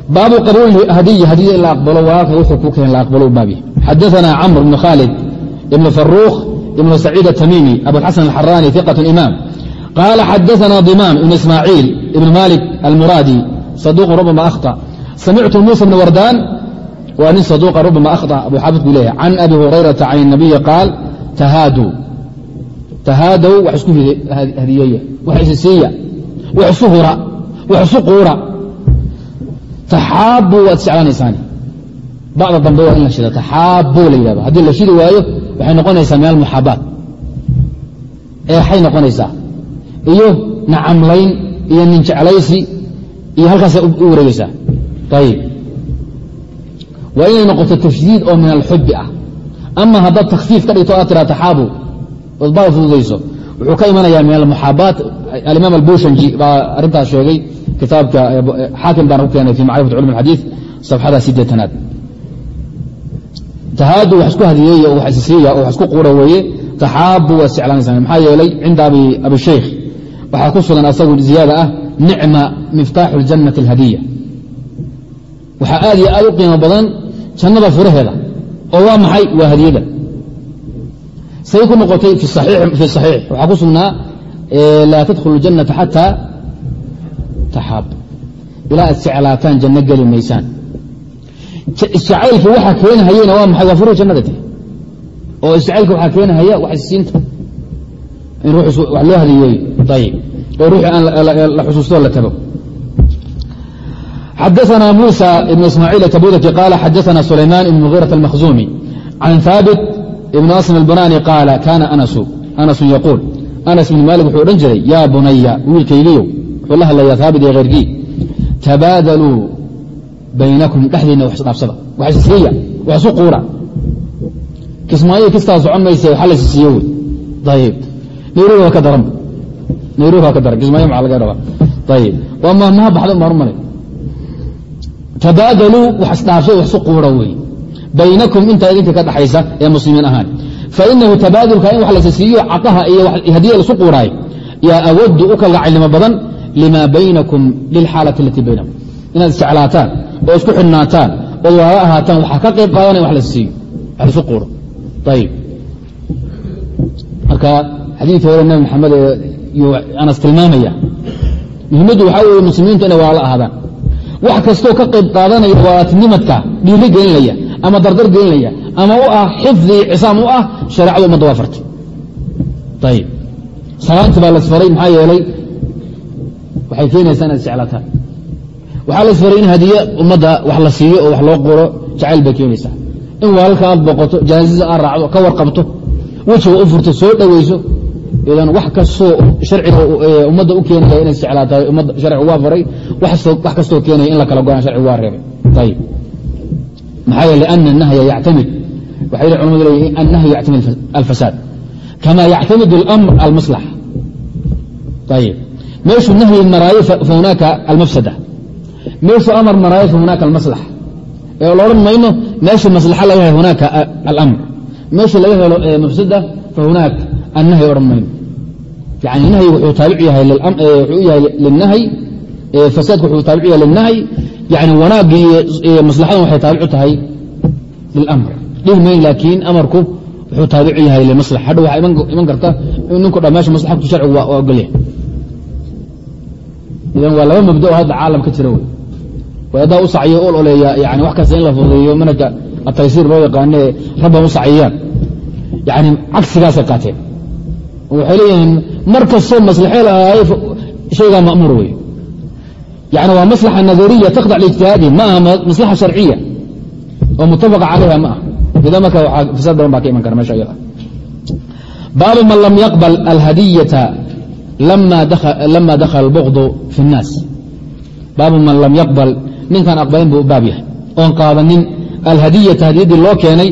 baabu qabuuli hadiyi hadiyada in la aqbalo walaalka wuxuu ku keen la aqbalo u baabi xadaثana camr ibn khaalid ibn faruukh ibn saciid الtamimi abuxasan alxarani ثiqaة imaam qaala xadaثana dimaam ibn ismaaciil ibn malik almuraadi saduq rubama akhطأ samictu musa bn wardaan waa nin saduuqa rubama akhطأ abu xaafid buu leeyahay can abi hurayrata can الnabiyi qaal tahaaduu tahaadow wax isku hadiyeeya wax isisiiya wax isu hura wax isu quura taxaabu waad isjeclaanaysaan bacda dambe waa in la shida taxaabu la yidhahdo haddii la shidi waayo waxay noqonaysaa meel muxaabaat eexay noqonaysaa. Iyo nacamlayn iyo nin jeclaysi iyo halkaasay u wareegeysaa ayib waa inay noqoto tashdiid oo min alxubi ah. Ama haddaad takfiif ka dhigto aad tiraa taxaabu ood fududayso wuxuu ka imanayaa min almuxaabaat alimaam albushanji baa arrintaas sheegay kitaabka xaakim baana ku keenay fi macrifat culum alxadiid safxada sideetanaad tahaadu wax isku hadiyeeya oo wax oo wax isku quura weeye taxaabu waad isjeclaanaysaan maxaa yeelay cinda abishaykh waxaa ku sugan asagu ziyaada ah nicma miftaaxu ljannati alhadiya waxaa aad iyo aad u qiimo badan jannada furaheeda oo waa maxay waa hadiyada say ku noqotay fi saxiix waxaa ku sugnaa laa tadkhulu ljannata xataa taxaab ilaa aad jeclaataan janno geli maysaan isjacaylka waxa keenhayena waa maxay waa furuhi jannada te oo isjacaylka waxaa keenahaya wax isiinta in wax loo hadiyeeyo ayib oo ruuxi aan la xusuusto la tago xadaثna muسى بن ismاعيل تbudki qال xadaثna سulayman بن مغيرة الmkhزuمي عan ثاaبت بن أصم البناني qاaل kاna أنس يقuuل anas ibn maalik wuxuu odhan jiray yaa bunaya wiilkaygiiyo wuxuu la hadlayaa haabit iyo kheyrkii tabaadaluu baynakum dhexdiinna wax isdhaafsada wax isisiiya wax isu quura. Kismaayo kistaa socon mayse waxa la isisiiyo wey ayib nayrobi ka daranba nayrobi ka daran. Kismaayo maxaa laga rabaa? Ayib waa maalmaha baxda baan tabaadaluu wax isdhaafsada wax isu quura wey baynakum intaa idinka ka dhaxaysa ee muslimiin ahaan fainahu tabaadulka in wax lasisiiyo caaha iyo hadiya lasu quuraayo yaa awadu u kalgacilnimo badan lima baynakum lilxaalati alatii baynakum inaad isjeclaataan oo isku xidhnaataan ood walaala ahaataan waxaa ka qayb qaadanaya wax lasiiyo wax lasu quuro ayib marka xadiidka hore nabi maxamed anas tilmaamaya muhimmaddu waxaa weeye muslimiintu inay walaala ahaadaan wax kastoo ka qayb qaadanaya walaaltinimadka dhiiri ama dardar gelinaya ama u ah xifdi cisaam u ah shareecada ummadda waa fartay ayib salaanti baa lasfaray maxaa yeelay waxay keenaysaa inaad isjeclaataan. Waxaa lasfaray in hadiye ummadda wax la siiyo oo wax loo quro jacayl bay keenaysaa. In walaalka aad boqoto janaasada aad raacdo ka warqabto wejiga u furto soo dhoweyso idan wax kastoo sharciga ummadda u keenaya inay isjeclaatahay ummadda sharcigu waa faray wax kastoo keenaya in la kala goaan sharcigu waa reebay. Ayib maxaa yeele ana nahya yactamid waxay culamadu leeyihiin annahyu yactamid alfasaad kama yactamid اlamr almaslaxa ayib meeshuu nahyi maraayo fahunaaka almafsada. Meeshuu amar maraayo fahunaaka almaslaxa ee la odhan mayno meeshii maslaxa laga helo hunaaka alamr meeshii laga helo mafsada fahunaak annahyi odhan mayno yani nahyi wuxuu taabic yahay wuxuu yahay lilnahyi fasaadku wuxuu taabic yahay lilnahyi yani wanaaggii iyo maslaxadan waxay taabicu tahay lilamr dhihi mayn laakiin amarku wuxuu taabicu yahay limaslaxa hadha waxaa iman karta in ninku dha meesha maslaxatu sharcigu waa ogolyahay. Idan waa laba mabda oo hadda caalam ka jira wey wadadaa u sacyo ol oleeya yani wax kasta in la fududeeyo manhajka ataysiir loo yaqaano ee rabban u yani cagsigaasay qaateen waxay leeyihiin mar kastoo maslaxee lahaaye shaygaa ma'muur wey yani waa maslaxa nadariya takhdac lijtihaadi ma aha maslaxa sharciya. Oo mutafaqa calayha ma ah ida marka waxaa fasaad badan baa ka iman kara meesha iyada baabu man lam yaqbal alhadiyata lama dakhala albukdu fi اnnaas baabu man lam yaqbal ninkaan aqbalin buu u baab yahay oon qaadanin alhadiyata hadiyaddii loo keenay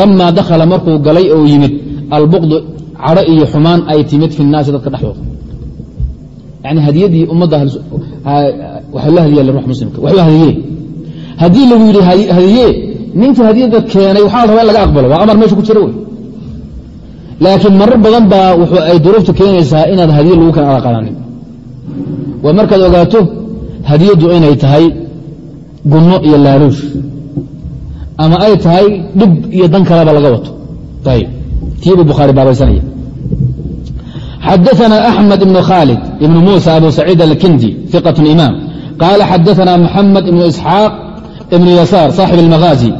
lamaa dakhala markuu galay oo yimid albukdu cadho iyo xumaan ay timid fi اnnaasi dadka dhexdooda yani hadiyadii ummadda waxay la hadiya ruux muslimka waxba hadiye haddii lagu yidhi hadiye ninka hadiyadda keenay waxaa la rabaa in laga aqbalo waa amar meesha ku jira wey laakiin marar badan baa ay duruuftu keenaysaa inaad hadiye lagu keen ada qaadanin waa markaad ogaato hadiyaddu inay tahay gunno iyo laaluush ama ay tahay dhib iyo dan kaleba laga wato ayib tiibuu bukhaari baabaysanaya xadaثna أحmed بن khاlد بن muسى أbu سacيid الkindi ثiqة إmam qala xadaثna mحamed بن إسxاaq ibn yasaar saaxib اlmaghaazi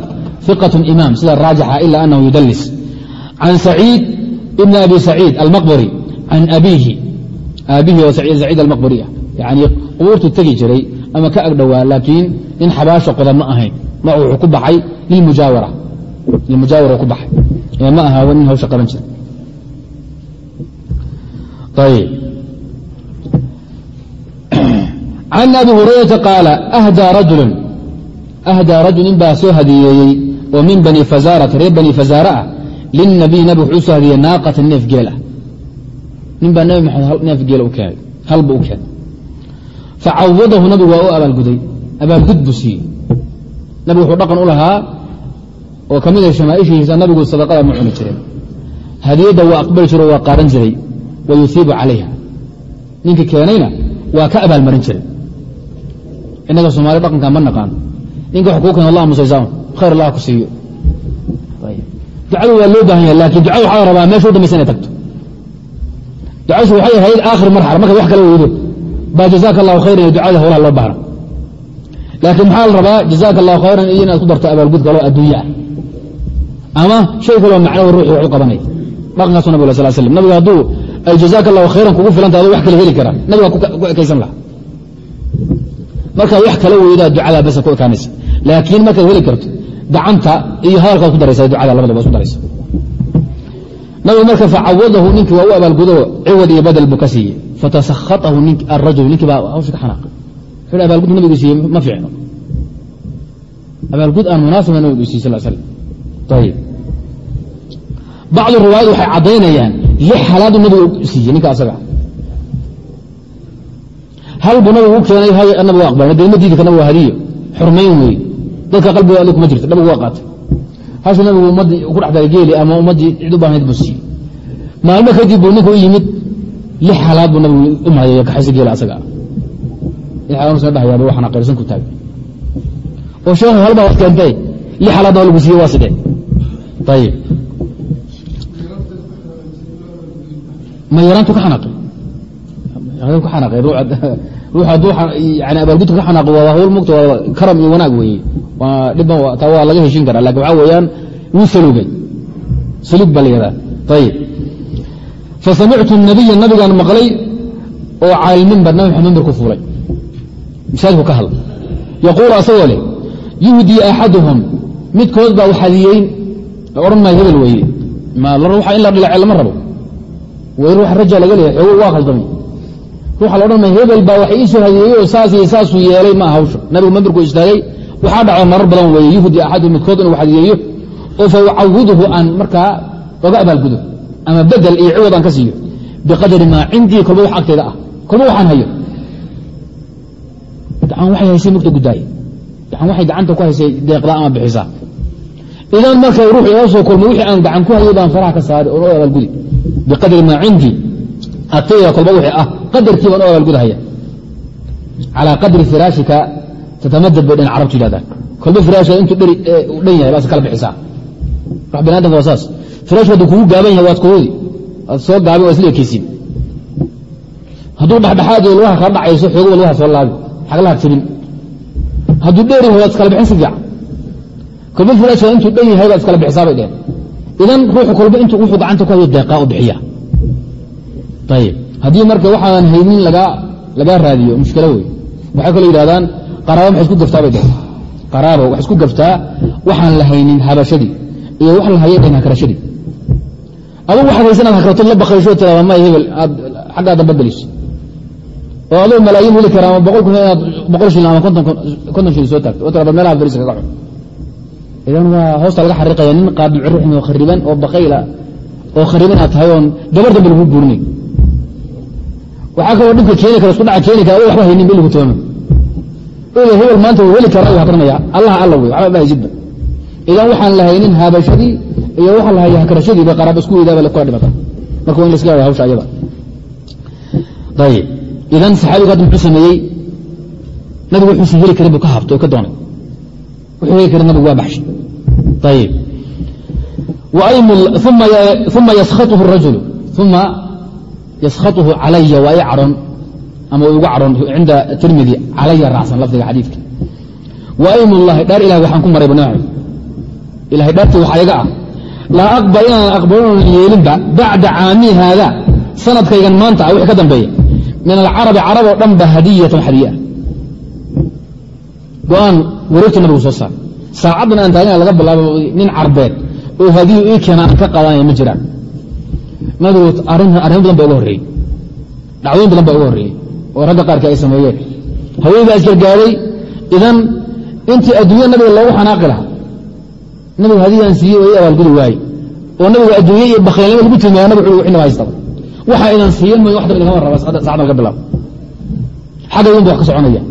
iqat imaam sida raajixa ila anahu yudallis. Can saciid ibn abi saciid almaqburi can abiihi aabbihi oo saciid almaqburiah yanii qubuurtu tegi jiray ama ka agdhowaa laakiin nin xabaasha qodan ma ahayn ma wuxuu ku baxay lilmujaawara ku baxay. Ma aha nin hawsha qaban jira can abi hurayraa qaala ahdى rajul ahdaa rajul nin baa soo hadiyeeyey oo min bani fazaarata reer bani fazaara ah lilnabiy nabig wuxuu soo hadiyey naaqatan neef geelah nin baa nabi maxamed neef geela u keenay halba u keenay facawadahu nabigu waa u abaalguday abaalgud buu siiyey nabigu wuxuu dhaqan u lahaa oo ka mid ah shamaaishiisa nabigu sadaqada ma cuni jireen hadiyadda waa aqbali jiro waa qaadan jiray wayuiibu calayha ninkii keenayna waa ka abaalmarin jiray innaga somaali dhaqanka ma naqaano ninka wax kuu keen alla musaysaa khayr allah ku siiyo. Ducadu waa loo baahan yahay laakiin ducada waxaa la rabaa meesha u dambaysa inay tagto. Ducadiisu waxay ahayd aakhir marxala markaad wax kala weydo baa jazaaka allahu khayran iyo ducada howlaha loo baahna laakiin maxaa la rabaa jazaaka allahu khayran iyo inaad ku darto abaalgud kaloo adduunye ah ama shay kaloo macnaha ruuxii wax u qabanaya dhaqankaasu nabig sal slam nabiga hadduu ay jazaaka allahu khayran kugu filanta adoo wax kale heli karaa. Nabiga ku ekaysan laha markaad wax kala weydaa ducadaa basa ku ekaanaysa. Laakiin markaad heli karto gacanta iyo hadalkaad ku daraysa ducada labadaba isku daraysa. Nabigu marka facawadahu ninkii waa u abaalgudo ciwad iyo badel buu ka siiyey. Fatasahatahu arajul ninkii baa hawsha ka xanaaqay wuxuu abaalgudku nabigu siiyey ma fiicno. Abaalgud aan munaasaba nabigu siiyey sal slam ayib bacdu riwaayad waxay caddaynayaan lix halaadu nabiga siiyey ninka asaga hal buu nabigu u keenay hay nabigu aqbalay dee ma diidi ka nabigu hadiyo xurmayn weeye dadka qalbiga adi kuma jirta nabigu waa qaatay. Hashu nabigu ummaddii ku dhex daray geeli ama ummaddii cid u baahnayd buu siiyey. Maalmo kadib buu ninka u yimid lix halaad buu nabigu u mahayay kaxaysa geela asaga. Lix halaad soo dhahayaa waxaan aqirsan ku taagay. Oo sheekhu halbaa wax keentay? Lix halaad baa lagu siiyey waa sidee? Ayib ma yaraantu ka xanaaqay ka xanaaqay ruux hadduu yani abaalgudka ka xanaaqo waa hawl mugta waa karam iyo wanaag weeye. Waa taa waa laga heshin karaa laakiin waxaa weeyaan wuu salugay. Salug baa la yihahdaa ayib fasamictu nabiya nabigaan maqlay oo cala nabi maxamed mimbar ku fuulay. Masaajidku ka hadla. Yaquulu asagoo leh yuhdii axaduhum. Midkood baa hadiyeyn odhan maayo hebel weeye. Ruuxa in la dhilace lama rabo? Way ruuxa raja laga leeyahy xoogo waa khaldamay ruuxa la odhan maayo hebel baa wax iisoo hadiyeeyoo saas iyo saasuu yeelay ma aha hawsha. Nabigu mimbarkuu istaagay waxaa dhacda marar badan weeye yuhdii axaduhum midkood inuu hadiyeeyo oo fa aan markaa oga abaalgudo ama bedel iyo ciwad aan ka siiyo biqadari maa cindii kolba wax agteeda ah kolba waxaan hayo. Gacan waxay haysay mugta guddaaye gacan waxay gacanta ku haysay deeqdaa ama bixisaa. Idan markay ruux soo kulmo wixii aan gacan ku hayay baan faraha ka saari oon u abaalgudi biqadri maa cindii agtayda kolba wixii ah qadarkii baan u abaalgudahaya calaa qadri firaashika tatamadad bay dhan carabtu yidhahdaan. Kolba firaashka intuu dhan yahay baas kala bixisaa. Wax bani adamka waa saas. Firashku hadduu kugu gaaban yahay waad koodi waad soo gaabin waa isla ekeysin hadduu dhexdhexaad iyo lugaha kala dhacayso xoogoba lugaha soo laabi. Xaglaha jibin hadduu dheer yahay waad iskala bixin si fiican. Kolba firaashka intuu dhan yahay baad iskala bixisaa bay dheheen idan ruuxu kolba intuu wuxuu gacanta ku hayo deeqaa u bixiya ayib haddii marka waxaadan haynin lagaa raadiyo mushkilo wey waxay kaloo yidhahdaan qaraaba maxay isku gaftaa bay dheheen qaraabo wax isku gaftaa waxaan la haynin habashadii iyo wax la dhan hakarashadii adugu waxaad haysa inaad hakaratood la bakaysho tirada may hebel aad xaggaa damba geliso oo adoo malaayiin heli kara ama boqol kun inaad boqol shilin ama konton shilin soo taagto oo tirada meelaha fariisa kaga cun. Idan waa hoosta laga xariiqaya nin qaabil cirixmi oo khariban oo bakayla oo khariban aad tahay oon gabar dambe lagu guurinay waxaa kaloo dhibka keeni kara isku dhaca keeni kara waxba haynin ba lagu toomo oga hebel maanta wuu heli karaa hakranaya allah alla wey waxba ma haysidba idan waxaan la haynin iyo waxa la haya hakarashadii isku weydaaba kula dhimata marka wa in laska haya hawsha ayada ayib idan saxaabigu hadda muxuu sameeyey? Nabigu wuxuusan heli karin buu ka habtay oo ka doonay. Wuxuu heli karin nabigu waa baxshay. Ayib uma yaskhaطuhu rajulu uma yaskhaطuhu calaya waa i cadhon ama igu cadhon cinda tirmidi calaya raacsan lafdiga xadiidka wa aym ullahi dhaar ilahi waxaan ku maray bu nabi ilahay dhaartii waxaa iga ah laa aqbal inaan aqbalon yeelinba bacda caamii haada sanadkaygan maanta ah wixii ka dambeeya min alcarabi carab oo dhan ba hadiyatan hadiya go'aan wareegta nabigu soo saar saacaddan aan taagana laga bilaabo nin carbeed oo hadiyu ii keena aan ka qaadanaya ma jiraan arrimo badan ba uga horreeyey. Dhacdooyin badan ba uga horreeyey. Oo ragga qaarkii ay sameeyeen. Haween baa isgargaaday. Idan intii adduunya nabiga loogu xanaaqi lahaa nabigu hadiyaan siiyey oo ii abaalgudi waaye. Oo nabiga adduunye iyo bakhaylnimo lagu tilmaaya nabig inaba haystaba waxa idan siiyan mooy wax daba igama raba saacaddan laga bilaabo xagga idin ba wax ka soconaya.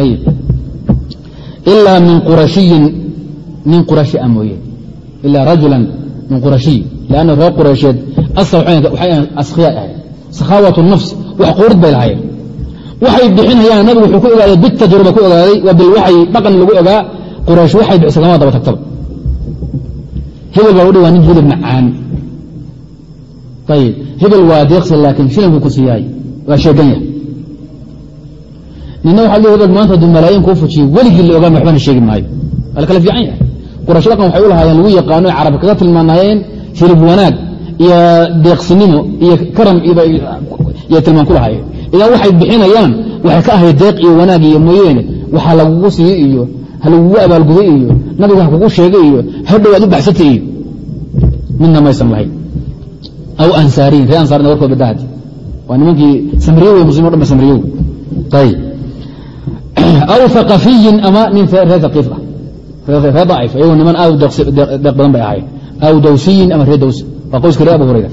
Ayib ilaa min qurashiyin nin qurashi a mooye ilaa rajulan min qurashiy lianna reer qureysheed asal waxay askhiyaa ahayd sakhaawat nafs wax quurid bay lahaayeen waxay bixinayaan nabigu wuxuu ku ogaaday bitajruba ku ogaaday waa bilwaxyi dhaqan lagu ogaa quraysh waxay bixisa kama daba tagtaba hebel baa udhi waa nin hilib macaan ayib hebel waa deeqsi laakiin shilinku ku siiyaay waa sheegan yahay nina waxa le hebel maanta hadduu malaayiin kuu fujiyo weligii quraysh dhaqan waxay u lahaayeen lagu yaqaano carab kaga tilmaanayeen hilib wanaag iyo deeqsinimo iyo karam iyo tilmaan ku lahaayeen. Idan waxay bixinayaan waxay ka ahayd deeq iyo wanaag iyo mooyeene waxaa lagugu siiye iyo ha lagugu abaalguday iyo nabiga ha kugu sheegay iyo hadhow aad u baxsatay iyo. Midna maysan lahayn. Aw ansaariyin ree ansaarina warkood badahadi waa nimankii samriye wey o dhan ba samriye ayib aw aqafiyin ama nin reer aqiif ah reer daciif iyagoo niman aad deeq badan bay ahayn aw dawsiyin ama reer dawsi. Waa qoyska reer abu hurayra.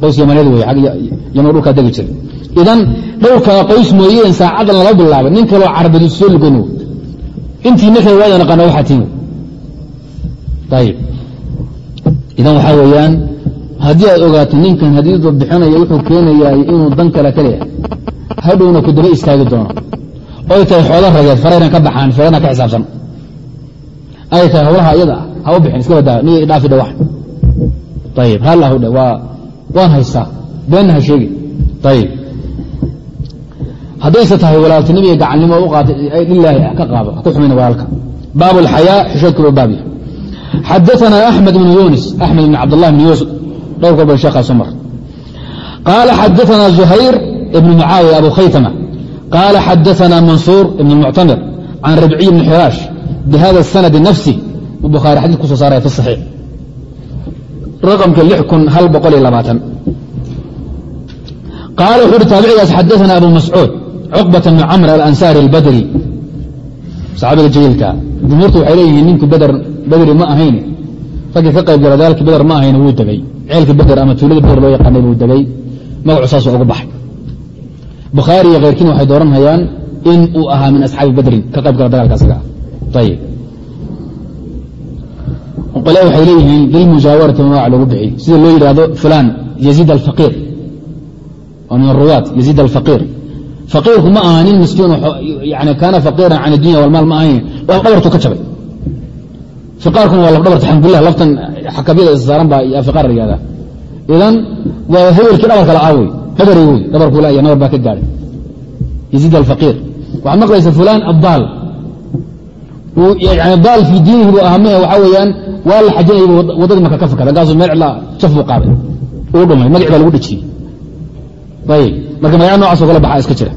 Qoys yamaneed wey yaman dhulkaa degi jiray. Idan dhowrkaa qoys mooyeen saacadan lala bilaabay nin kaloo carabadi soo lugan intii ninka waada naqaana waxaa tiin ayib idan waxaa weeyaan haddii aad ogaato ninkan hadiidu bixinaya wuxuu keenayaay inuu dan kale ka leeyahay. Hadhowna ku daba istaagi doono. Oy tahay xoola rageed farayna ka baxaan ay tahay hawlaha iyada ah. Ha u bixin iska badaa niga dhaafi dhawax. Ayib haallahu dhe waa waan haystaa beenna ha sheegi. Ayib haddayse tahay walaaltinimo iyo gacalnimo u qaatay lilaahi ah ka qaado ha ku xumayna walaalka. Baab alxayaa xishoodkaba baab yahay xadaana axmed bnu yunis axmed bn cabdاllah bn yuusuf. Dhowr kor sheekhaa soo mar. Qaala xadaana zuhayr ibn mucaawiya abu khaytama qaala xadaana mansuur ibn muctamir can rabciy bni xiraash bihada sanadi nafsi bukhaari xadis ku soo saaraya fi saxiix raqamka qaala wuxu uhi taabicigaas xadaana abu mascuud cuqbata bni camr alansaari albadri saxaabiga jaliilka jumhuurtu waxay leeyihiin ninku bedri ma ahayn raggii ka qayb gala dagaalkii beder ma ahayn wuu degay ceelkii beder ama tuulada beder loo yaqaanay buu degay magacu saasuu ugu baxay bukhaari iyo khayrkiin waxay dooranhayaan in uu ahaa min asxaabi badrin ka qayb gala dagaalka asaga ayib qole waxay leeyihiin lilmujaawarati magac loogu bixiy sida loo yidhaahdo fulaan yaziid alfaqiir waa min aruwaat yaziid alfaqiir faqiirku ma aha nin miskiin yani kaana faqiiran can addunya walmaal ma ahayn waa dhabartu ka jabay fiqaarkuna waa lafdhabarta alxamdulilah laftan xakabyada isa saaran baa fiqaar la idan waa hebelkii dhabarka la aawey dhabaray wey dhabarku laya nabar baa ka gaadhay yaziid alfaqiir waxaad maqlaysa fulaan abdaal yani daal fii diinihi buu ahaa maya waxaa weeyaan waa la xajinayay waddadii maka ka fakada markaasuu meel cidla jaf buu qaaday uu dhumay magaci baa lagu dhejiyey ayib marka magaca nocaasoo kale baxaa iska jira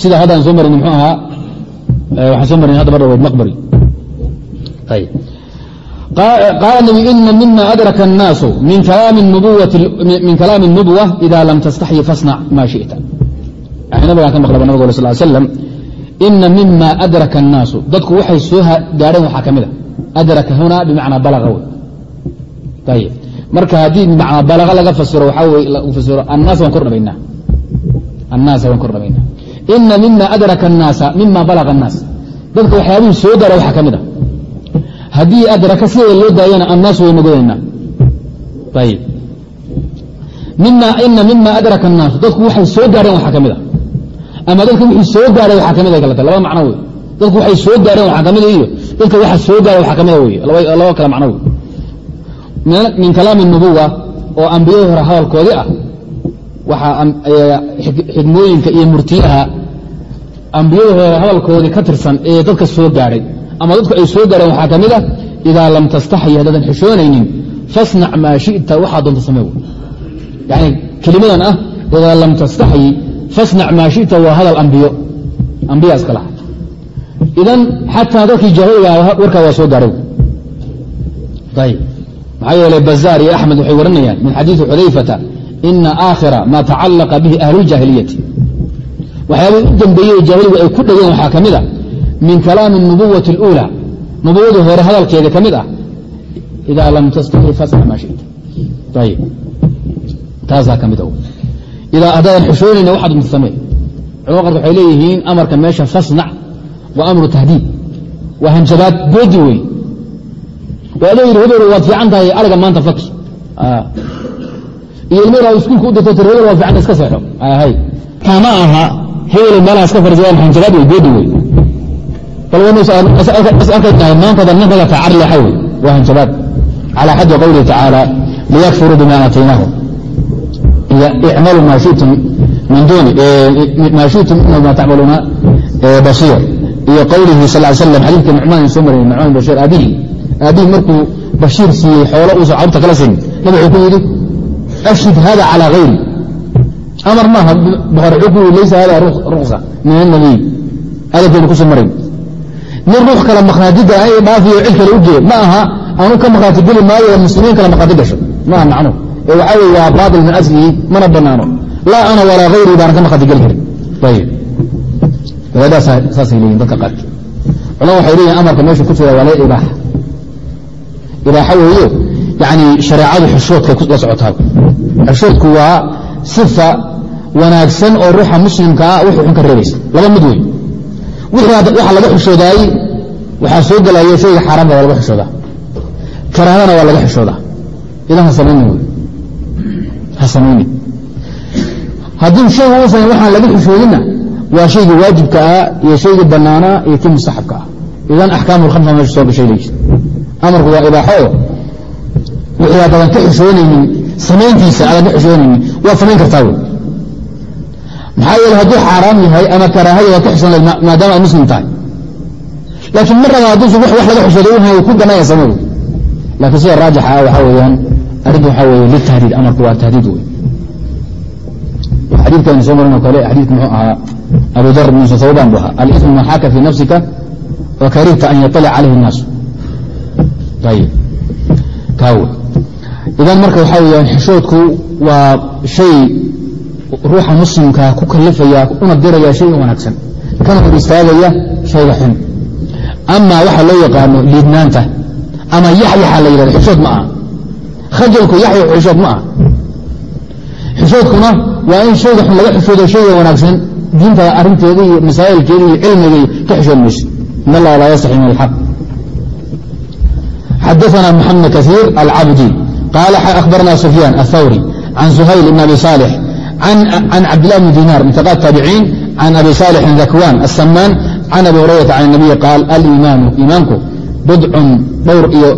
sida haddaan soo marin muxuu ahaa waxaan soo marin hadda mar dhaweyd maqbari ayib qaala nabi ina mima adraka الnaasu min kalaami الnubwa ida lam tastaxyi fasnac ma shita yani nabigaan ka maqlaba nabig sal slam ina mima adraka الnaasu dadku waxay soo gaadheen waxaa ka mida adraka huna bimacnaa balغa wey ayib marka haddii bimacnaa balغa laga fasiro waxaa wey lagu fasiro annaas waan kor dhabaynaa annaasa waan kor dhabaynaa ina mima adraka الnaasa mima balغa الnaas dadka waxyaabihii soo gaara waxaa ka mid a haddii adraka sida loo daayana annaas wayna godaynaa ayib ina mima adraka الnaasu dadku waxay soo gaareen waxaa ka mid a ama dadka wixii soo gaaray waxaa ka mid tahay laba macno wey dadku waxay soo gaareen waxaa ka mid iyo dadka waxa soo gaaray waxaa kamida wey laba kala macno wey min kalaami nubuwa oo ambiyadii hore hadalkoodii ah waxaa xidmooyinka iyo murtiyaha ambiyadii hore hadalkoodii ka tirsan ee dadka soo gaadhay. Ama dadku ay soo gaareen waxaa ka mid a idaa lam tastaxyi haddaadan xishoonaynin fasnac maa shita waxaa doonta samee yani kelimadan ah idaa lam tastaxyi fasnac maa shita waa hadal ambiyo ambiya iska laha idan xataa dadkii jaahiliga warkaa waa soo gaadhay ayb maxaa yeelay bazaar iyo axmed waxay warinayaan min xadiidi xudayfata ina aakhira maa tacalaqa bihi ahlu ljaahiliyati waxyaabihii u dambeeyey jaahiligu ay ku dhegeen waxaa ka mid a min kalaami nubuwati اluulى nubuwadii hore hadalkeeda ka mid ah idaa lam tastaxi fasnac maa shita. Ayb taasaa ka mid a idaa haddaadan xushoonayna waxaad unta samee culama waxay leeyihiin amarka meesha fasnac waa amru tahdiid waa hanjabaad goodi wey waa adoo yidhi hebel waad fiican tahay ariga maanta faki iyo ilmeyra iskuulka u dirtay tir hebel fiican iska seexo kama aha hebel meelaha iska fadhiisayaan hanjabaad wey goodi wey bal arkaynahay maantada ninkaga taa carleexa wey waa hanjabaad calaa xaddi qowlihi tacaala liyakfuruu bima aataynaahum icmalu ma shitum min duni maa shitum inau ma tacmaluuna bashiir iyo qowlihi sal slam xadiidka nucmaan soo nucmaan bashiir aabihii aabihii markuu bashiir siiyey xoolo uusan carurta kala siin nabi wuxuu ku yidhi ashhid hada calaa hayri amar maaha boqorcu ku yii laysa hada ruqsa min anabiy hadalkeenu ku soo marayn nin ruux kale makhaatida ay dhaafiyo cid kale u jeed ma aha anu ka makhaati geli maayo muslimiin kale makhaati gasho maaha macnuh wey waa baail min aslihi mana banaano laa ana walaa hayrii baana ka makhaati geli karin. Saasay leeyihiin dadka qaarkii culama waxay leeyihiin amarka meesha ku jira waa le ibaaxa. Ibaaxa weeyo yani shareecadu xushoodkay la socotaa. Xushoodku waa sifa wanaagsan oo ruuxa muslimka ah wixii xun ka reebaysa. Laba mid wey waxa laga xushoodaay waxaa soo gelaya shayga xaaraamka waa laga xushoodaa karaahadana waa laga xushoodaa idan ha samaynin wey ha samaynin. Haddii shayga u samayn waxaan laga xushoodinna waa shaygii waajibka ah iyo shaygii bannaanaa iyo kii mustaxabka ah. Idan axkaamu lhamsa meesha soo gashay leys amarku waa ibaaxo. Wixii aadadan ka xushoonaynin samayntiisa aadan ka xushoonaynin waad samayn kartaa wey maxaa yeele hadduu xaaraam yahay ama karaahaya waad ka xusoon lahed maadaama aad muslim tahay. Laakiin mar raba hadduusu wax laga xushooday u ku ganaya samay laakiin sida raajixa ah waxaa weeyaan arrintu waxaa weeye litahdiid amarku waa tahdiid wey xadiidkaynu soo marin oo kale xadiidku muxuu ahaa abu dar bn sawban buu ahaa alismu ma xaaka fii nafsika wa karihta an yaطalic calayhi الnaasu ayib kaawe idan marka waxaa weyaan xishoodku waa shay ruuxa muslimkaa ku kalifaya una diraya shayga wanaagsan kana hor istaagaya shayga xun ama waxa loo yaqaano liidnaanta ama yaxyaxa la yidhahdo xishood ma aha ajalku yaxya xushood ma ah xushoodkuna waa in shayga xun laga xishoodo shayga wanaagsan diinta arinteeda iyo masaailkeeda iyo cilmigay ka xishood mayso in allaha laa yastaxi min alxaq. Xadaana maxamed kaiir alcabdi qaala abarna sufyaan athawri can suhayl ibn abi saalix can cabdilah bni dinaar mintaqaad taabiciin can abi saalixin dakwaan asamaan can abi hurayrata can nabiy qaal alimaanu iimaanku bidcun dhowr iyo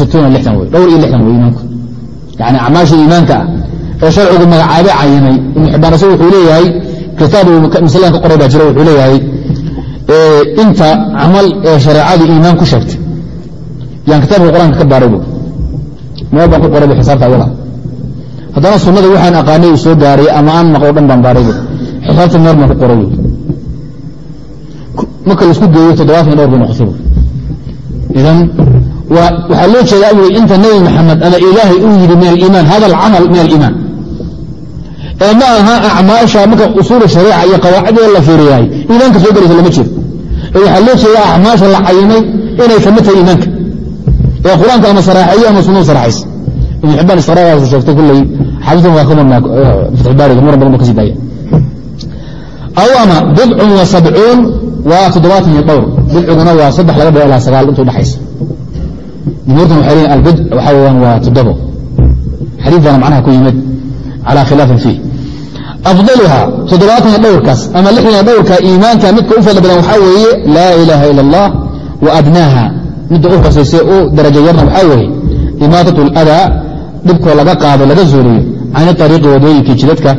situuna lixdan wey ee sharcigu magacaabe cayimay ibnu wuxuu leeyahay kitaab masladan qoray baa jira wuxuu leeyahay inta camal ee shareecadu iimaan ku sheegtay. Yaan kitaabka qur'aanka ka baaray bu meel baan ku qoray bu xisaabta ayada. Haddana sunnada waxaan aqaanay uu soo gaaray ama aan maqlo dhan baan baaray bu xisaabta meel baan ku qoray bu marka la isku geeyo toddobaatan dhowr bay noqotay bu idan waxaa loo jeedaa bu inta nebi maxamed ama ilaahay uu yidhi min aliimaan hada alcamal min aliimaan. Ee ma aha acmaasha marka usuul shariica iyo qawaacidda la fiiriyahay iimaanka soo gelaysa lama jiro. Ee waxaa loo jeedaa acmaasha la cayimay inay ka mid tahay iimaanka. Ee qur'aanka ama saraaxeeye ama sunadu saraaxaysa. Ibn xibaan israagaas sheegtay kulley xadiidan waa ka marnaa fatxubaariga muran badan ba ka daaya aw ama bidcun wa sabcuun waa toddobaatan iyo dhowr bidciguna waa saddex laga dhao ilaa sagaal intuu dhexaysa jumhuurtan waxay leeyiin albidc waxaa weeyaan waa toddobo. Xadiidana macnaha ku yimid calaa khilaafin fiih afdaluha toddobaatan dhowrkaas ama lixdan dhowrka iimaanka midka u badan waxaa weeye laa ilaaha ila allah wa adnaaha. Midda u hoosayse u darajo yarna waxaa weeye imaatat اladaa dhibkoo laga qaado laga zuuliyo can ariiqi wadooyinkii jidadka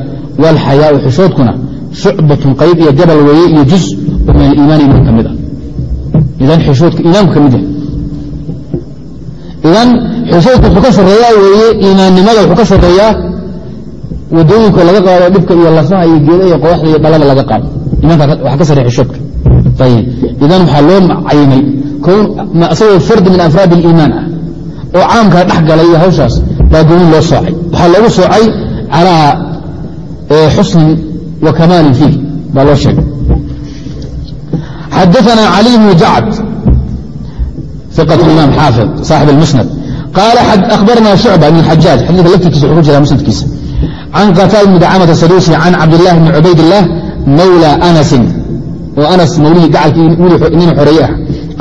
wاlxayaau xishoodkuna shucbatun qayb iyo gabal weeye iyo juz min aliimaan imaan ka mid ah. Idan xishoodka iimaanku ka mid idan xusuusta wuxuu ka sarreeyaa weeye iimaannimada wuxuu ka sarreeyaa waddooyinka laga qaado dhibka iyo lafaha iyo geeda iyo qodaxda iyo dhalada laga qaado. Iimaanka waxaa ka sarreeya xusuubka ayib idan waxaa loo cayimay koon asagoo fardi min afraad aliimaan ah oo caamkaa dhex galay iyo hawshaas baa goonin loo soocay. Waxaa loogu soocay calaa xusnin wa kamaalin fiih baa loo sheegay. Xadaana cali bnu jacad imaam xaafi saaxib اmusnad qaala abarna shucba bn xajaaj xadiika laftirkiisa wuxuu ku jira musnadkiisa can qataal bn dacamata saduusi can cabdilahi bni cubaydillaah mawla anasin oo anas mawlihii gacalkii nin xoreeye ah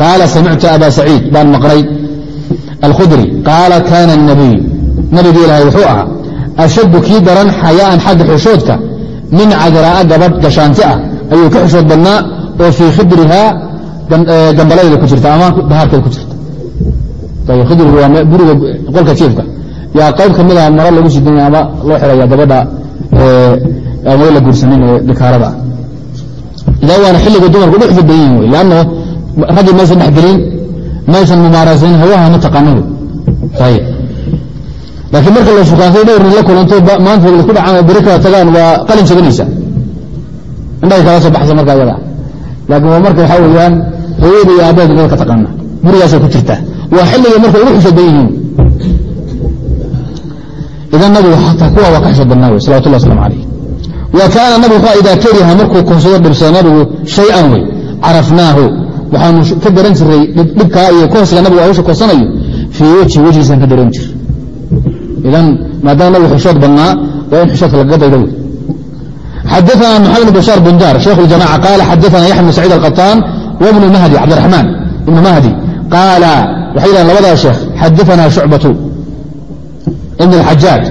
qaala samictu aba saciid baan maqray alkhudri qaala kaana nabiy nabiga ilaahay wuxuu ahaa ashaddu kii daran xayaaan xagga xushoodka min cagaraa'a gabadh gashaanti ah ayuu ka xushood badnaa oo fii khibrihaa gambaladeeda ku jirta ama bahaarkeeda ku jirta. Khidrigu waa guriga qolka jiifka. Yaa qayb ka mida maro lagu sidinaya ama loo xiraya gabadha ama la guursanin ee dhikaarada ah waana xilliga dumarku dhex badan yihiin wey lanno raggii maysan dhexgelin maysan mumaarasayn hawaha ma taqaano ayib laakiin marka la shukaansay dhowrni la kulanto maanta isku dhacaan beri kala tagaan waa qalin jabinaysa. Indhahay kala soo baxaysa marka iyada laakiin waa marka waxaa weeyaan hooyada iyo aabbaheeda dad ka taqaana. Gurigaasay ku jirtaa waa xilliga marka ugu badan yihiin. Idan nabigu xataa kuwa waa ka badnaa wey salawatullah waslamu calayh wa kaana nabigu idaa kariha markuu koonsado dhibsado nabigu shay-an wey carafnaahu. Waxaanu ka daran jiray dhibkaa iyo koosga nabigu hawsha koosanayo fii wejhi wejigiisaan ka dareemi jir. Idan maadaama nabigu xushood badnaa waa in xushoodka lagaga dayda wey xadaثna mxamed بن bشhاar bundar شhekh الجamاعة qال xadaثna yaحya بن سacيid القطاn وبن mahdi cabdiرaحmaan ibn mahdi qaala waxay yidhahan labadaa sheekh xadaثna شhucbaة ibn الxajاaج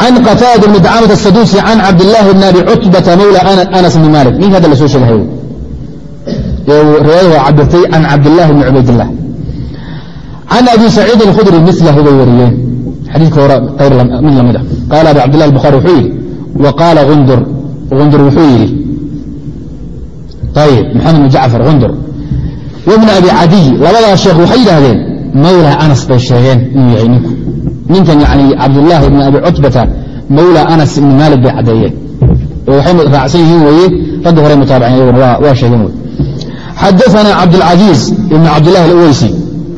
can qataada bn dacaamat الsaduusi can cabdالlahi bn abi cutbata mawla anas bn malik ninka hadda la soo sheegahay riwaayada waa cabirtay can cabdالlahi bn cubaydالlah can abi saciid الkhudri milahu bay wariyeen xadiidka hore qayb mid lamid ah qaala abu cabdillah الbخari wuxuu yidhi wa qaala undur undur wuxuu yidhi ayb maxamed bn jacfar undur wbn abi cadiy labadaa sheekh waxay yidhaahdeen mawla anas bay sheegeen inuu yahay ninku. Ninkan yani cabdulaahi bn abi cutbata mawla anas ibn maalik bay caddeeyeen. Oo waxay raacsan yihiin weye raggi hore mutaabaceen iyaguna waa sheegeen wey xadaana cabdاlcaziiz ibn cabdillahi alweysi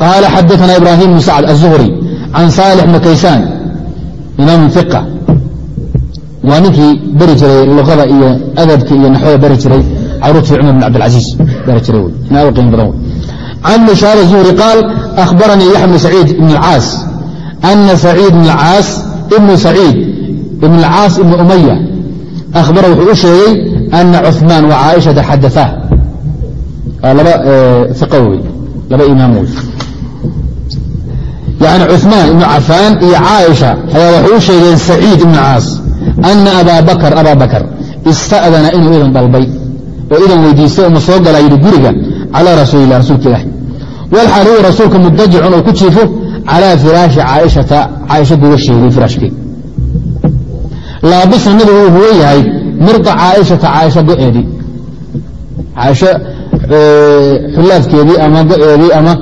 qaala xadaana ibrahim bn sacd aلzuhri can saalix bn kaysaan imaam waa ninkii beri jiray luqada iyo adabka iyo naxwada beri jiray caruurtii cumar bn cabdilcaiiz beri jiray w nin aad u qiimo badan can mishaar zuhri qaal ahbaranii yaxya bn saciid ibn اlcaas ana saciid ibn caas ibnu saciid ibn اlcaas ibn umaya ahbara wuxuu u sheegay ana cuثmaan wa caaishata xadaثaa laba iqa wey laba imaam wey yani cuثmaan ibnu cafaan iyo caaisha ayaa waxay u sheegeen saciid ibn caas ana abaa bakr abaa bakr ista'dana inuu idan dalbay oo idan weydiistay uma soo galaa yidhi guriga calaa rasuuli lah rasuulka ilaah walxaal huwa rasuulka mudajicun oo ku jiifo calaa firaashi caaishata caaisha gugasheedii firaashkeed laabisa nabigu uu huwan yahay mirda caaishata caaisha go'eedii caaisho xullaadkeedii ama go'eedii ama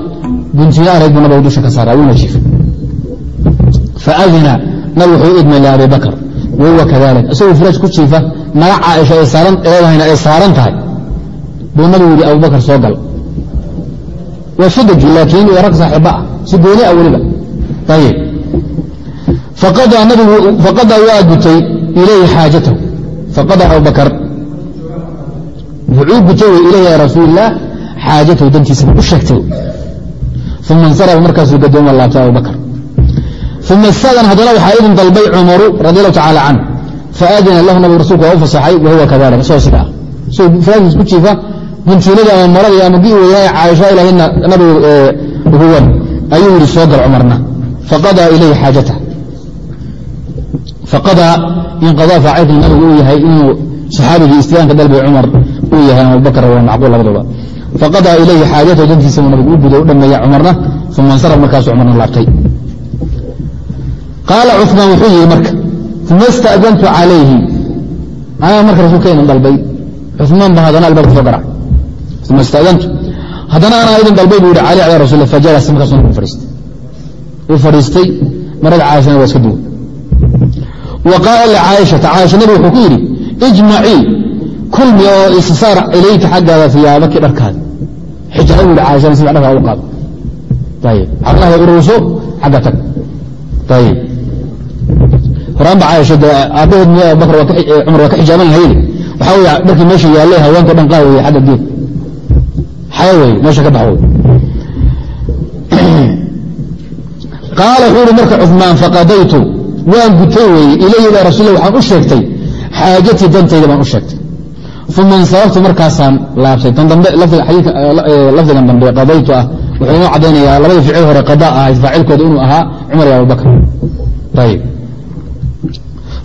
guntiyo ahayd buu nabigu dusha ka saaraa wuuna jiifo faadina nabigu wuxuu idmay liabi bakr wahuwa kadalik isagoo firaash ku jiifa naga caaisha ay saaran eedahayna ay saaran tahay buu nabigu yidhi abubakar soo gal waa sudagi laakiin waa rag saaxiiba ah si gooni ah weliba ayib faqadaa waa gutay ilayhi xaajatahu faqadaa abubakar wuxuu gutay wey ilayhi ya rasuulilah xaajatahu dantiisa u sheegtay uma insarafa markaasuu gadooma laabtay abubakar uma istaadan haddana waxaa idin dalbay cumaru radi allahu tacala can faadina lahu nabigu rasulku waa u fasaxay wahuwa kadalik isagoo sida ah isagoo ku jiifa guntiinadii ama maradii ama gi weyaaye caaisha ilahina nabigu huwan ayuu yidhi soo gal cumarna faqadaa ilayhi xaajatah faqadaa inqadaa faacilkii nabigu uu yahay inuu saxaabigii istidaanka dalbay cumar uu yahay abubakar waa macquul labaduba faqadaa ilayhi xaajatahu dantiisa nabigu u guday u dhameeya cumarna uma insaraf markaasu cumarna laabtay qaala cuثmaan wuxuu yihi marka uma ista'dantu calayhi anaa marka rasuulka idin dalbay cuثmaan ba haddana albaabka soo garac uma ista'dantu haddana anaa idin dalbay buu yihi cali cala rasul fajalas markaasu nabigu fadhiistay uu fadhiistay marada caaishana waa iska duwan wa qaala licaaishata caaisha nabigu wuxuu ku yidhi ijmacii kulmi oo istisaar ilayka xaggaada fiyaabaki dharkaada xijaa buu yihi caaishana sida dharkaa u qaado ayib xaqlaha ururso xagga tag ayib horaanba caaisha de aabbaheed m abubakar cumar waa ka xijaaban lahaydi waxaa wey dharkii meesha yaallay haweenka dhan qaa weye xagga geed xaya wey meesha ka bax wey qaala wuxuu ihi marka cuثmaan faqadaytu waan gutay weeye ilayhi ila rasul waxaan u sheegtay xaajatii dantayda baan u sheegtay. Uma insaraftu markaasaan laabtay. Tan dambe lafdigan dambe qadaytu ah wuxuu inoo caddaynayaa labadii ficil hore qada ahayd faacilkooda inuu ahaa cumar iyo abubakr ayib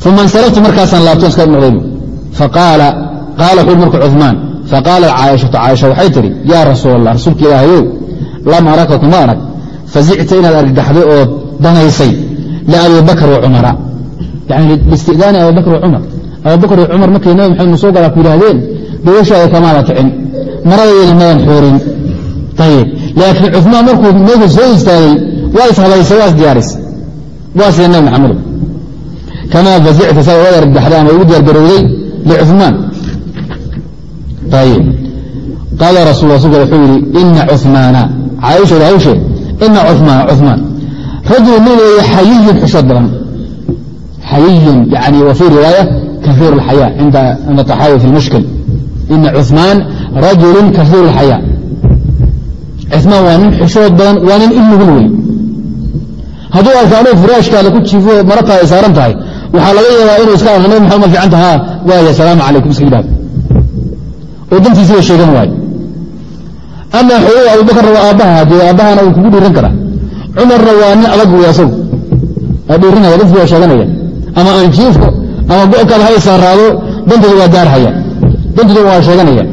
uma insaraftu markaasaan laabto iska faqaala qaala wuxuu marka cuثmaan faqaalat caaishatu caaisha waxay tidhi yaa rasuul allah rasuulka ilaahayow lam araka kuma arag fazicta inaad argagaxday oo danaysay liabi bakr wa cumara yani liistidaani abi bakr wa cumar abubakr iyo cumar markay nabi maxamed soo galaa ku yidhaahdeen gabashaada kamaada kicin maradayda madan xoorin ayib laakiin cuثmaan markuu nabiga soo istaagay waa ishabaysay waa isdiyaarisay waa sida nabi maxamedo kama fazicta saa uga yargaxday ama ugu diyaargarowday licumaan qaala rasul rasulka wuxuu yidhi ina cumaana caaisha hawshe ina cumaana cumaan rajul nin weeye xayiyun xushad badan xayiyun yani wa fii riwaaya kaiir اlxayaa cinda taxaawi fi lmushkil ina cumaan rajulu kaiir اlxayaa cumaan waa nin xushood badan waa nin ilmugul wey hadduu arka anugu furaashkaada ku jiifo marataada ay saaran tahay waxaa laga yaabaa inuu iska nabi maxamed ma fiican taha waaya asalaamu calaykum iska yidhahdo oo dantiisiiba sheegan waayo ama xoogay abubakarna waa aabbaha dee aabbahana uu kugu dhiiran karaa cumarna waa nin adag wey asagu. Aa dhiirinaya dantii waa sheeganaya. Ama aan jiifko ama go'kaada ha isaaraado dantooda waa daarhaya dantooda waa sheeganaya.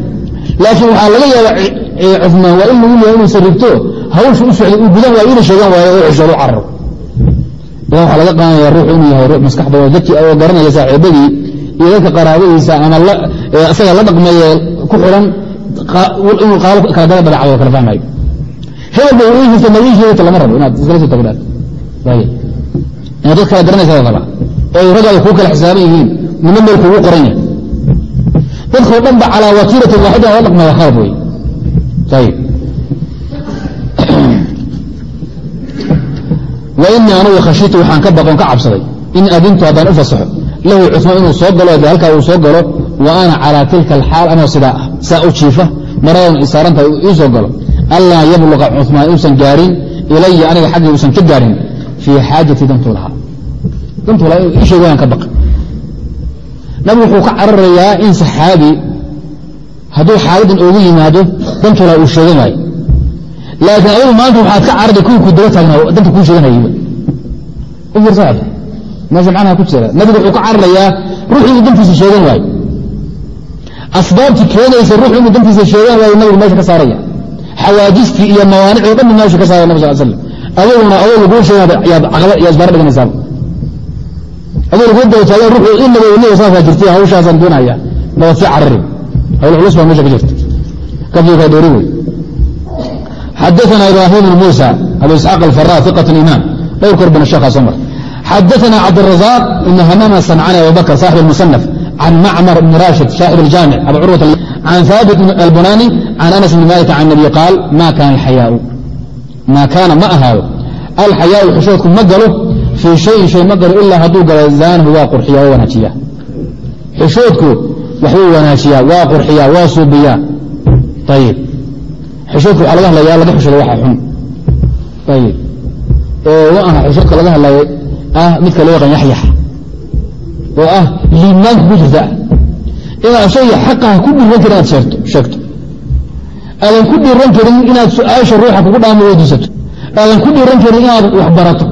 Laakiin waxaa laga yaabaa cumaan waa in lagu yahay inuu sarrigto hawsha u socday uu gudan waayo ina sheegan waayo oo xishood u cararo idan waxaa laga qaanaya ruux inuu yahay ruux maskax badan dadki oo garanaya saaxiibadii iyo dadka qaraabadiisa ama isaga la dhaqmaye ku xiran inuu qaalo kala daba dabacado kala fahmayo hebel ba wiihiisa magiishiisa lama rabo inaad iskala soo tagdhaan inaad dad kala garanaysa raba oo ragaada kuu kala xisaaban yihiin nima meel kugu qoran yahay ba calaa watiiratin waaxida la dhaqmaya khalad wey ayib wainii anugu khashitu waxaan ka baqon ka cabsaday. In adintu haddaan u fasaxo lahu cumaan inuu soo galo de halkaa uu soo galo wa ana calaa tilka alxaal anoo sidaa ah saa u jiifa maradan isaarantahay ii soo galo. Allaa yabluqa cumaan uusan gaarin ilaya aniga xaggii uusan ka gaarin fii xaajati dantuu lahaa. Dantuu lahaa ii sheeg waan ka baqa nabigu wuxuu ka cararayaa in saxaabi hadduu xaaladdan oogu yimaado dantuu lahaa uu sheegan waayo laakiin adigu maanta waxaad ka cararday kuwii ku daba taagnaa danta kuu sheeganayba u meesha macnaha ku jira. Nabigu wuxuu ka cararayaa ruux inuu dantiisa sheegan waayo. Asbaabtii keenaysa ruux inuu dantiisa sheegan waayo nabigu meesha ka saaraya. Xawaajistii iyo mawaanicdo dhan meesha ka saaraya nabig sal slam adiguna adoo laguu sheega yaad caqaba iyo asbaar dhiganaysaaba adoo laguu daba taagan ruuxu inaba inaga saasaa jirtay hawshaasaan doonaya nabad sii carari. Hawl culus baa meesha ka jirta. Kafiika dhoori wey xadaana ibrahim bn muusa abu isxaaq alfara iqat iman dhowr kor bana sheekhaa soo mara xadaana cabdirazaaq ibn hamama sancani abubakr saaxib almusanaf can macmar bni rashid shaacir aljaamic abu curwat can haabit albunaani can anas bni malik can nabiy qaal ma kaana ma ahaado alxayaau xushoodku ma galo fii shayin shay ma galo ilaa hadduu galo zaanahu waa qurxiya waa wanaajiya xushoodku waxbuu wanaajiyaa waa qurxiyaa waa suubiyaa ayib xushoodka waxaa laga hadlaya laga xushado waxa xun. Oo aha xushoodka laga hadlayo ah midka loo yaqaan yaxyax oo ah liimaanka ku jirta inaad shayga xaqaha ku dhiran karin inaad sheegto aadan ku dhiran karin inaad su'aasha ruuxa kugu dhaama weydiisato. Aadan ku dhiran karin inaad wax barato.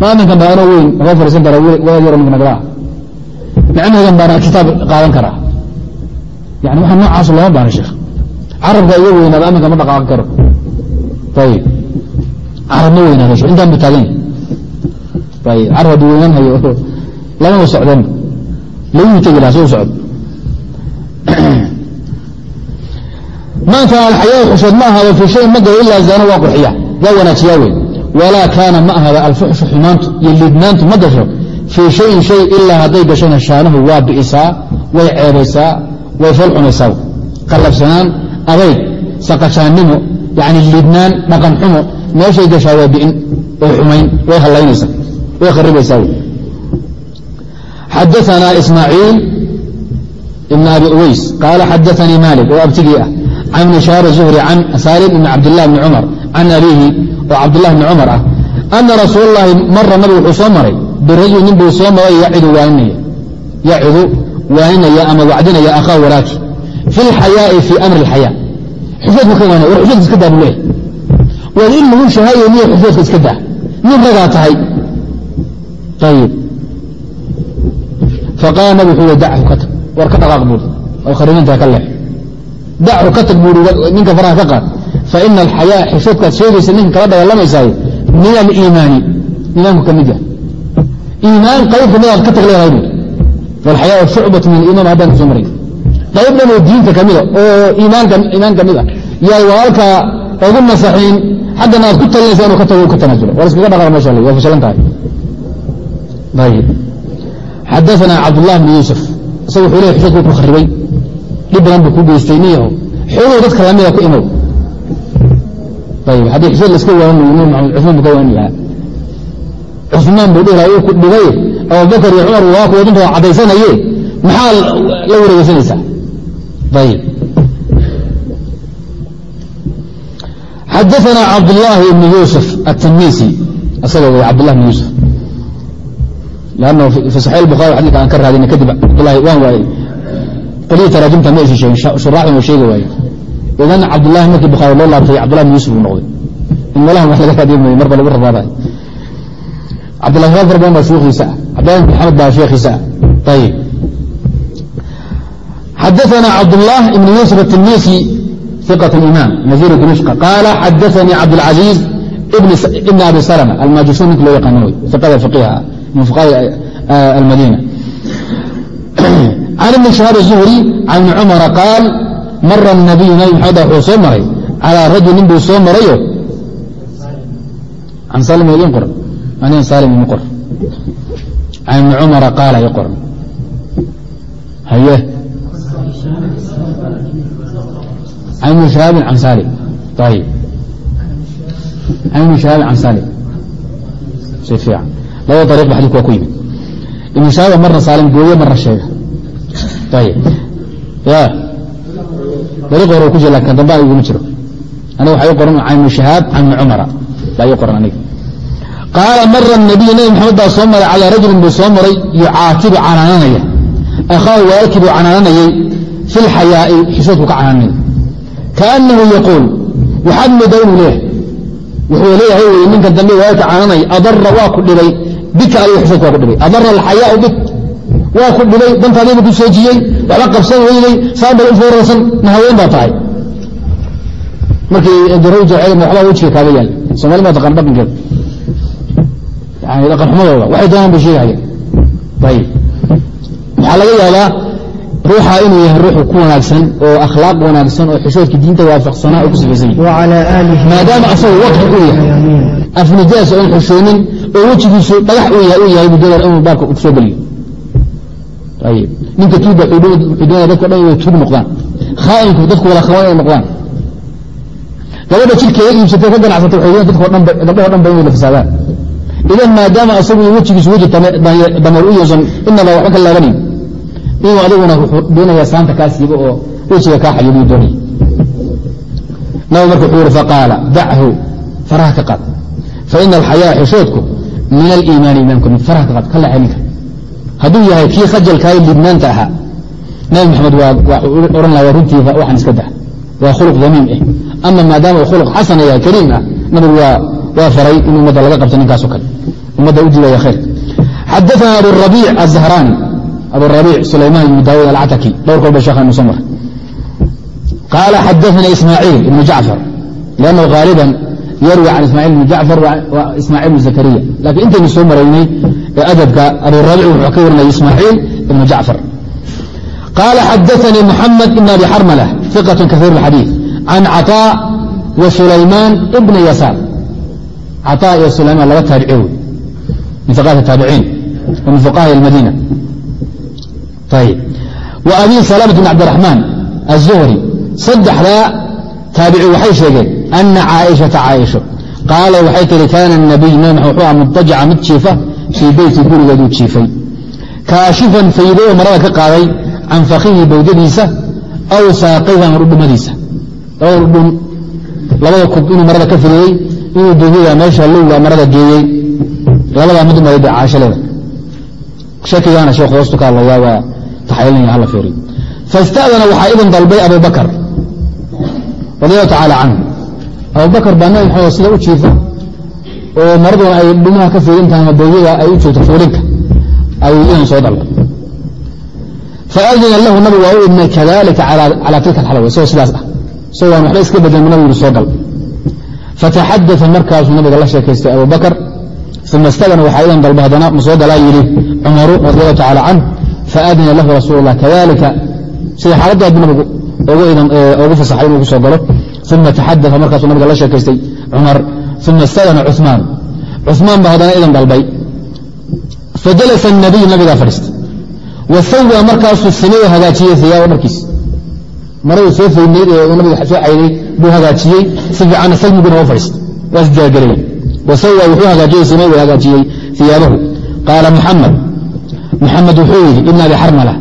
Maaminkan baa anoo weyn waxba fariisan karaa wadaad yaro ninka micnaheedan baana kitaab qaadan karaa. Yani waxa noocaas looma baana sheekh carabka iga weynaada aminka ma dhaqaaqi karo. Ayib carab ma weynaada shekh intaan bu taagan ayib carab hadduu weynaan lamaba socdeen laguu tegi lahaa soo socdo man kaana alxayaa xushood ma ahaado fii shayin ma galo ilaa zaana waa qurxiya waa wanaajiyaa wey walaa kaana ma ahaado alfuxshu xumaantu iyo liidnaantu ma gasho. Fii shayin shay ilaa hadday gashona shaanahu waa bi'isaa way ceebaysaa way foolxumaysaa qallabsanaan adayg saqajaannimo yani liidnaan dhaqan xumo meeshay gashaa waa bi'in way xumayn way hallaynaysaa way kharibaysaa xadaanaa ismaaciil ibn abi uways qaala xadaanii malik oo abtigii ah can ibni shahaar zuhri can saalim ibni cabdilah bni cumar can abiihi oo cabdilah bni cumar ah ana rasuul lahi mara nabigu wuxuu soo maray birajul nin buu soo maray yacidu waaninaya ama wacdinaya akhaa walaaki fi lxayaai fii amri اlxayaa xufoodku ka waanay war xufoodka iska daa buu leeyahy waad in lagu shahaayo niya xufoodka iska daa nin ragaa tahay ayib faqaala nabig wuxuu dachu ka tag war ka dhaqaaq buuri oo kharinintaa ka leex dachu ka tag buuri ninka faraha ka qaad faina alxayaa xufoodkaad sheegaysa ninka kala dagaalamaysaay min aliimaani iimaanku ka mid yahay iimaan qayb ka midaad ka tag leedahay buuri walxayaau shucbatu min aliiman haddaan ku soo maray qayb dhan oo diinta ka mida oo iimaan ka mid a yaad walaalkaa ogu nasaxiin. Xaggana aad ku talinaysa inuu ka tago ka tanaasulo war iskaga dhaqaa meesha waa fashalan tahay. Xadaana cabdullah bn yuusuf. Isaga wuxuu leey xushadku ku kharibay dhib badan buu ku geystay nin yaho xoogay dadka lamida ku imow. Ayib haddii xushad laska waani nabi maxamed cusmaan buu ka waani lahaa cusmaan buu dhihi lahaa uu ku dhigay? Abubakar iyo cumar waa kuwa dintooda caddaysanaye maxaa la wareegeysanaysaa xadaana cabdulaahi ibn yuusuf atamisi isaga wey cabdlah bn yuusuf fi saxix buhari xadika aan ka raadina kadib cabdlahi waan waayey qolihii taraajimta ma aysan sheegin shuraaxin wa sheegi waaye idan cabdulahi markii bukhaari loo laabtay cabdullah bn yuusuf buu noqday in meelahan wax laga raadiya mooye marba lagu raraaday cabdulahi far badan baa shuukiisa ah cabdullah bn maxamed baa sheekhiisa ah ayib xadaثna cabdالlah ibn yuusuf التilmisi ثiqة الإimam naزيr dimشq qaala xadaثanii cabdالcaزيiز ibn abi slmة almaajushun ninka loo yaqaano wey iqada fiqiha min fuqaha almadina can ibni shahaab الzuhri can ibni cumara qaal mara الnabiyu nabi maxamed wuxuu soo maray calىa rajul nin buu soo marayo can salim idin qoran anigan salim idin qoran can ibni cumara qaala i qoran haye ibni shahaabin can salim ayib ibni shahaabin can salim si fiican labada ariiq ba xadidku waa ku yimid ibnu shahaaba marna saalim gooye marna sheega ayib ya dariiq hore ku jira laakiin dambe iguma jiro aniga waxaa ii qoran ibni shahaab ibni cumara baa ii qoran aniga qaala mara nabiyu nabi maxamed baa soo maray calaa rajulin buu soo maray yucaatibu canaananaya akhaahu walaalkii buu canaananayey fi lxayaa'i xishoodku ka canaananaya kaanahu yaquul. Waxaad moodaa inuu wuxuu leeyahay wy ninkan dambe walaalka canaanaya adara waa ku dhibay. Bika adiga xishoodku waa ku dhibay. Adara alxayaau bik waa ku dhibay. Dantaadiiba ku soojiyey waxba qabsan weyday. Saabal u foorarsan ma haween baa tahay. Markii daro jecel waxbaa wejiga kaaga yaal soomali maa taqaan dhaqankeeda yani dhaqan xumadooda waxay doonaan bay sheegahayeen ayib waxaa laga yaabaa ruuxa inuu yahay ruuxu ku wanaagsan oo akhlaaq wanaagsan oo xishoodka diinta waafaqsanaa oo ku yahay. Maadaama asagu wadci uu yahay. Afnijaas oon xishoonin oo wejigiisu dhagax uu yahay budolar inuu baabka ku soo geliyo. Ninka tuuga wuxuu doonaya dhan inay tuug noqdaan. Khaa'inku dadku wada khawan inay noqdaan. Gabadha jidkeeda iibsatay ka ganacsatay waxay dadko dhanba gabdhaho dhan ba inay la fasaadaan idan maadaama asagu wejigiisu weji dameer u yeesan inaba waxba ka laabanayn inuu adiguna doonaya saanta kaa oo wejiga kaa xayubiyu doonaya nabi marka wuxuu yihi faqaala dachu faraha ka qaad. Faina alxayaa xishoodku min aliimaani imaamka mid faraha ka qaad ka laxay ninka. Hadduu yahay kii khajalkaayo liibnaanta ahaa nabi maxamed waa ohan laha runtii waxaan iska dah waa khuluq damiim ah ama maadaama uu khuluq xasana yahay kariim ah nabigu waa faray in ummadda laga qabto ninkaaso kale. Ummadda u diidaya khayr. Xadaana aburabiic azahraani aburabiic sulaymaan ibnu daawuud alcataki dhowr kolba sheekhan soo maray qaala xadaana ismaaciil ibnu jacfar liannahu haaliban yarwi can ismaaciil ibni jacfar wa ismaaciil ibnu zakariya lakiin intaynu soo maraynay ee adabka aburabic wuxuu ka warinaya ismaaciil ibnu jacfar qaala xadaanii muxamed ibn abi xarmala iqat kaiir اxadiiث can caطاء wa sulaymaan ibna yasaar caطاء iyo sulaymaan laba taabici wey min iqaat taabiciin wa min fuqaha اlmadiina ayb wa abi salama bn cabdiraxmaan azuhri saddexdaa taabici waxay sheegeen ana caaishata caaisho qaala waxay tihi kaana nabiy nabi mxu a mutajaca mid jiifa fii beyti gurigeeduu jiifay kaashifan faydoo marada ka qaaday can fakihi bawdadiisa aw saaqayhan udhumadiisa labada udhum labada kub inuu marada ka fireeyey inuu duuga meesha lowga marada geeyey labadaa mid umada caaisho leeda shakigaana sheekh hoostu la yaabaa faista'dana waxaa idin dalbay abu bakar radiallahu tacaala canhu abu baa nabi maxamed sida u jiifa oo maraduna ay dhumaha ka fiirin tahay ama bawdada ay u joogto fuulinka ayuu idan soo dalbay faadina lahu nabig waa u idmay kadalika calى tilka alxalwa isagoo sidaas ah isagoo aan waxba iska bedelin nabigu soo gal fataxadaa markaasuu nabiga la sheekaystay abu bakr uma istagana waxaa idan dalba haddana ma soo galaa yidhi cumaru radi allahu tacala canh faadina lahu rasuul lah kaalia sida xaaladdu aad nabigu ugu fasaxay inuu ku soo galo uma taxadaa markaasuu nabiga la sheekaystay cumar uma istadana cumaan cumaan baa haddana idan dalbay fajalasa nabiy nabigaa fadhiistay wa markaasuu sameeyo hagaajiye iyaaba dharkiis maraduu soo fayneyd ee nabiga soo caynay buu hagaajiyey si fiicanna salmiguna waa fadhiistay waa isdiyaargalayay wa wuxuu hagaajiyey sameey hagaajiyey iyaabahu qaala muxamed muxamed wuxuu yidhi ibn abi xarmala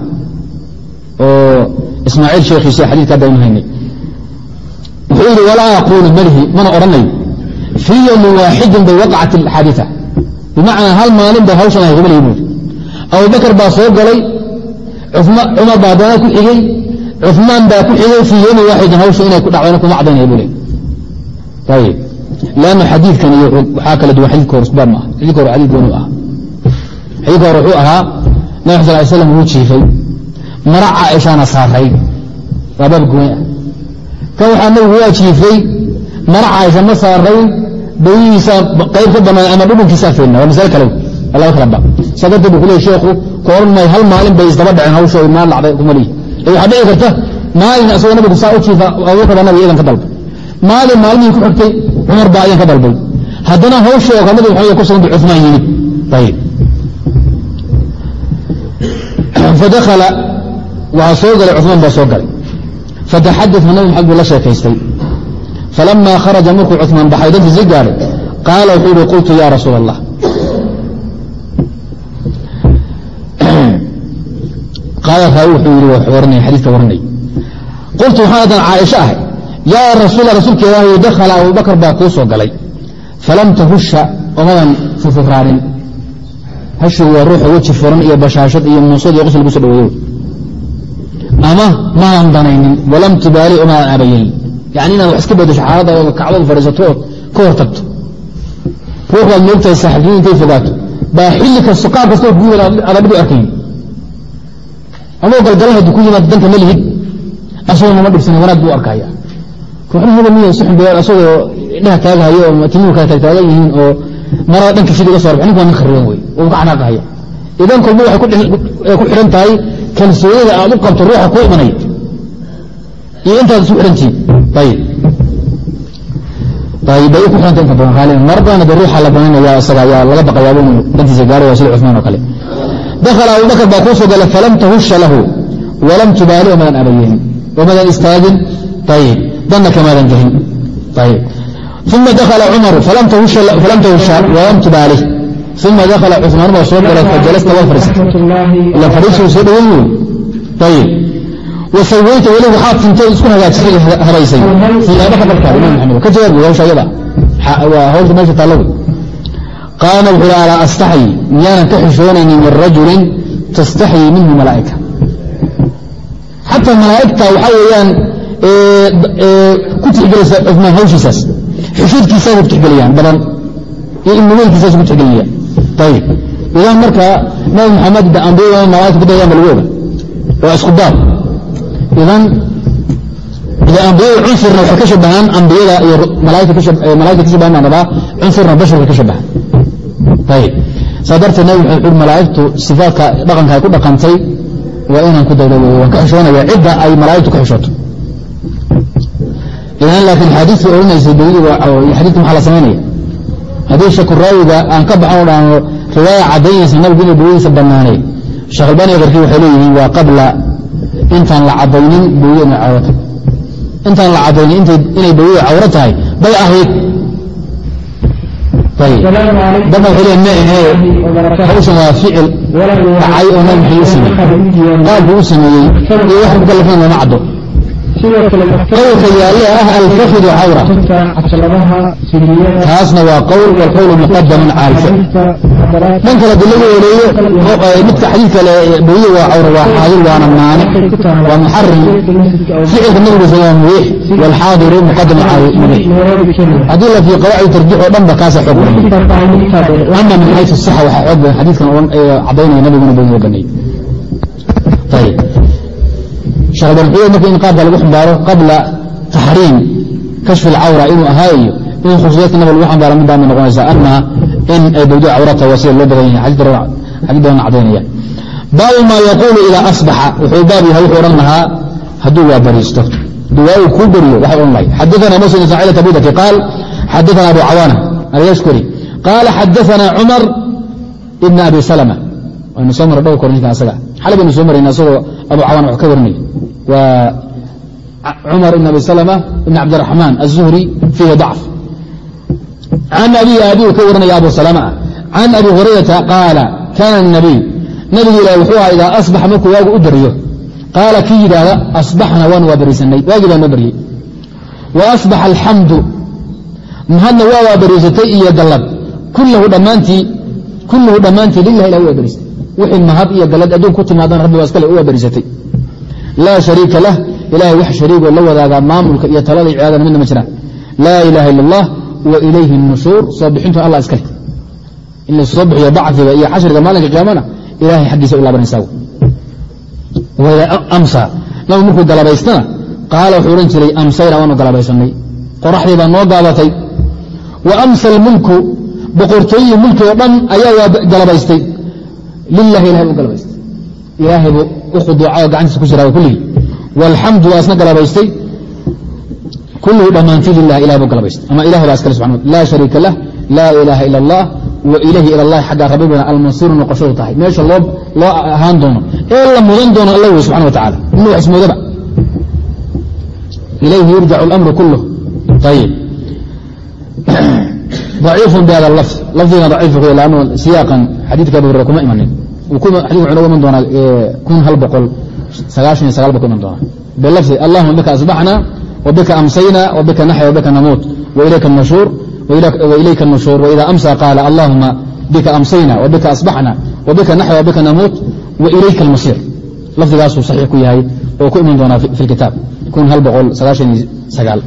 oo ismaaciil sheekhiisa xadiidka hadda aynu haynay wuxuu yidhi walaa aquulu malihi mana odhanayo fii yowmin waaxidin bay waqacat alxaadita bimacnaa hal maalin bay hawshan kuma lihi buuri abubakar baa soo galay cumar baa haddana ku xigey cumaan baa ku xigay fii yowmin waaxidin hawsha inay ku dhacdayna kuma cadaynaya buu le ayib lanna xadiidkan iyo waxaa kala duwan xadidka hore isbaab maaha xadidka hore xadid gooni ah xadidka hore wuxuu ahaa nabig sal ly slam wuu jiifay. Mara caaishaana saaray. Waa baab kan waxaa nabigu waa jiifay mara caaisha ma saaray bayihiisa qayb ka banaan ama dhudhunkiisa feenna waa masale kale. Laba kala ba saa darteed bu hal maalin bay isdaba dhaceen hawsha ay maal dhacday kuma waxaa dhici karta maalin asagoo nabigu saa u jiifa abubakar baa nabiga idan ka dalbay. Maalin maalmihii ku xigtay cumar baa idan ka dalbay. Haddana hawshii oo nabiga waxaa ku yimid. Ayib fadakhala waxaa soo galay cumaan baa soo galay. Fataxadata nabi maxamed buu la sheekaystay. Falama kharaja markuu cumaan baxay dantiisi gaadhay qaala wuxuu yihi qultu ya rasuul allah qaala raawi wuxuu yidhi waranay xadiiska waranay. Qultu waxaan haddaan caaisho ahay. Yaa rasuula rasuulka ilaahi dakhala baa kuu soo galay. Falam tahusha omadan furfuraanin hashu waa ruuxa weji furan iyo bashaashad iyo muusad iyo lagu soo dhaweeyo ama maadan danaynin walam tubaali omaadan abayeyn yani inaad wax iska bedesho xaalada oo kacbada fadhiisato ood ka hor tagto ruux baad moogtahay saaxiibniin intay fogaato. Baa xilli kasta qaab kastoo ku yimid aada dhib u arkayn. Adoo galgalan hadduu ku yimaad danka ma lihid? Asagoo nama dhibsana wanaag buu arkaya ruuxnahada miya si xun asagoo indhaha taagahayo oo timihu kala taagtaagan yihiin oo marada dhanka shid uga soo rab ninku waa nin khariban wey xanaaqahaya idan kolba waxay ku xidhan tahay kalsoonida aad u qabto ruuxa kuu imanaya iyo intaad isu ayib bay ku xidhanta badan. Mar badan de ruuxa la banaynaya isaga ayaa laga baqayaaba inuu dantiisa gaaraya sida cusmaan oo kale. Dakhala abubakar baa kuu soo falam tahusha lahu walam tubaali omadan abayehin omadan istaagin. Ayib danna kamaadan gelin. Ayib uma dakhala cumaru falam tahusha walam tubaalih uma dakhala cusmaan baa soo galay fajalasta waa fadhiisatay ila fadhiisuu soo dhaweyn wey ayib wasawayta weli waxaad tintay isku hagaajisay habaysay siyaabaka dharkaada imam maxamed ka jawaab wey hawsha ayada waa hawsha meesha taalla wey qaala wuxuu hi alaa astaxyi miyaanan ka xishoonaynin min rajulin tastaxyii minhu malaa'ika xataa malaa'igta waxaa weeyaan ku tixgelaysa cufmaan hawshiisaas xishoodkiisaas ku tixgeliyaan badan iyo ilmuweynkiisaas ku tixgelinayaan ayib idan marka nabi maxamed da ambiya malaigta lagu oga waa isku daab idan ida ambiyada cunsurna waxay ka shabahaan ambiyada iyo malaaigta ka shabahan baan cunsurna basharka ka shabahan ayib saa darteed nabi maxamed wuxu malaa'igtu sifaadka dhaqanka ay ku dhaqantay waa inaan ku daydo wey waan ka xishoonaya cidda ay malaa'igtu ka xishooto idan laakiin xaadiidkii odhanaysay xadiidka maxaa la samaynaya haddii shakuraawiga aan ka baxan dhaano riwaaya caddaynaysa nabigu inay booyadiisa bannaanay. Sheekh albani karkii waxay leeyihiin waa qabla intaan la caddaynin booyada inay cawro tahay intaan la caddaynin inay booyada cawro tahay bay ahayd. Dadna waxay leeyihiin ma ahee hawshan waa ficil dhacay oo nabi maxay u sameeyey. Qaabkuu u sameeyey iyo wax mukallafin looma caddo qowlka yaalle ah alfakidu cawra. Taasna waa qowl wlqowlu muqadamun cala alficl dhan kale dii lagu oleeyo midka xadiid kale booyada waa cawra waa xaadir waana maanic waa muxarim ficilka nabigu waa mubiix waalxaadiru muqadamun cala mubiix haddii la fii qawaacid tarjix oo dhan ba kaasa xoog badan ama min xaysu saxa waxaa xoog badan xadiidkan cadaynaya nabiguna booyada baneey albanxuya marka in qaabka lagu xambaaro qabla taxriim kashfi alcawra inuu ahaa iyo in khusuusiyaadka nabig lagu xambaaro middaa may noqonaysaa annaha in ay bawdo cawrata waa sida loo badan yahay. Xadiid badan cadaynaya baabu maa yaquulu idaa asbaxa wuxuu baab yahay wuxuu odhan lahaa hadduu waa bariisto hadduu waa uu kuu beriyo waxay odhan lahay xadaana muslim ismaaciil tabudaki qaal xadaana abu cawaana alyashkuri qaala xadaana cumar ibna abi salama. Waynu soo marray dhowr kor ninkan asaga xalay baynu soo marayna asagoo abu cawaana wax ka warinaya waa cumar ibn abi salama ibn cabdiraxmaan aلzuhri fiihi dacf can abihi aabiu ka warinaya abu salama. Can abi hurayrata qaala kaana nabiy nabigu ilahi wuxuu ahaa idaa asbaxa markuu waagu u beriyo qaala kii yidhaahda asbaxna waan waa bariisanay waagii baa noo baryey wa asbaxa alxamdu. Mahadna waa waa bariisatay iyo gallad. Kullahu dhammaantii lilah ilah waa bariisatay wixii mahad iyo gallad adduun ku timaadana rabbi waa iskale waa bariisatay laa shariika lah. Ilahay wax shariigoo la wadaagaa maamulka iyo talada cibaadana midna ma jiraan laa ilaaha ila allah wa ilayhi nushuur soo bixintu allah iskale in la soo bixiyo bacdiga iyo xashriga maalinka qiyaamana ilahay xaggiisa u laabanaysaa amsa. Nabi markuu galabaystana qaala wuxuu odhan jiray amsayna waanu galabaysanay qoraxdii baa noo gaabatay. Wa amsa almulku boqortooyihi mulki oo dhan ayaa galabaystay lilahi ilahay u galabaystay ilaahay buu u khuduuca gacantiisa ku jiraaba kulligii walxamdu waa isna galabaystay. Kulluhu dhammaantii lilah ilah buu galabaystay. Ama ilah baa iskale subxana laa shariika lah laa ilaaha ila allah wa ilahi ila allahi xaggaa rabbi bayna noqoshadu tahay. Meesha loo ahaan doono ee la mudan doono alla wey subxana wa tacala inuu wax ismoodaba ilayhi yurjacu اlamru kulluh ayib ضaciifu bihada lafd lafdigan daciif siyaaqan xadiidka abu hurera kuma imanin. xadidka wuxuu noga iman doonaa kun hal boqol sagaashan iyo sagaal ba ku iman doonaa bilafdi allahuma bika asbaxna wbika amsayna wbika naxya wbika namuut wailayka الnushuur وإلyka النشhور وإذا أمسى قال اللهma bka أمسyna وbka أصبحna وbka نحو وbka نmuuت وإlayka المصير lafdigaasuu صaxiix ku yahay oo ku iman doonaa في الkitaab kun hal boqol sagaaشhan iyo sagaal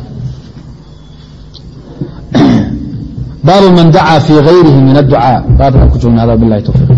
baabu man dacaa fي غayrihi min الducاء baabkan ku joogna hada bilahi towفiq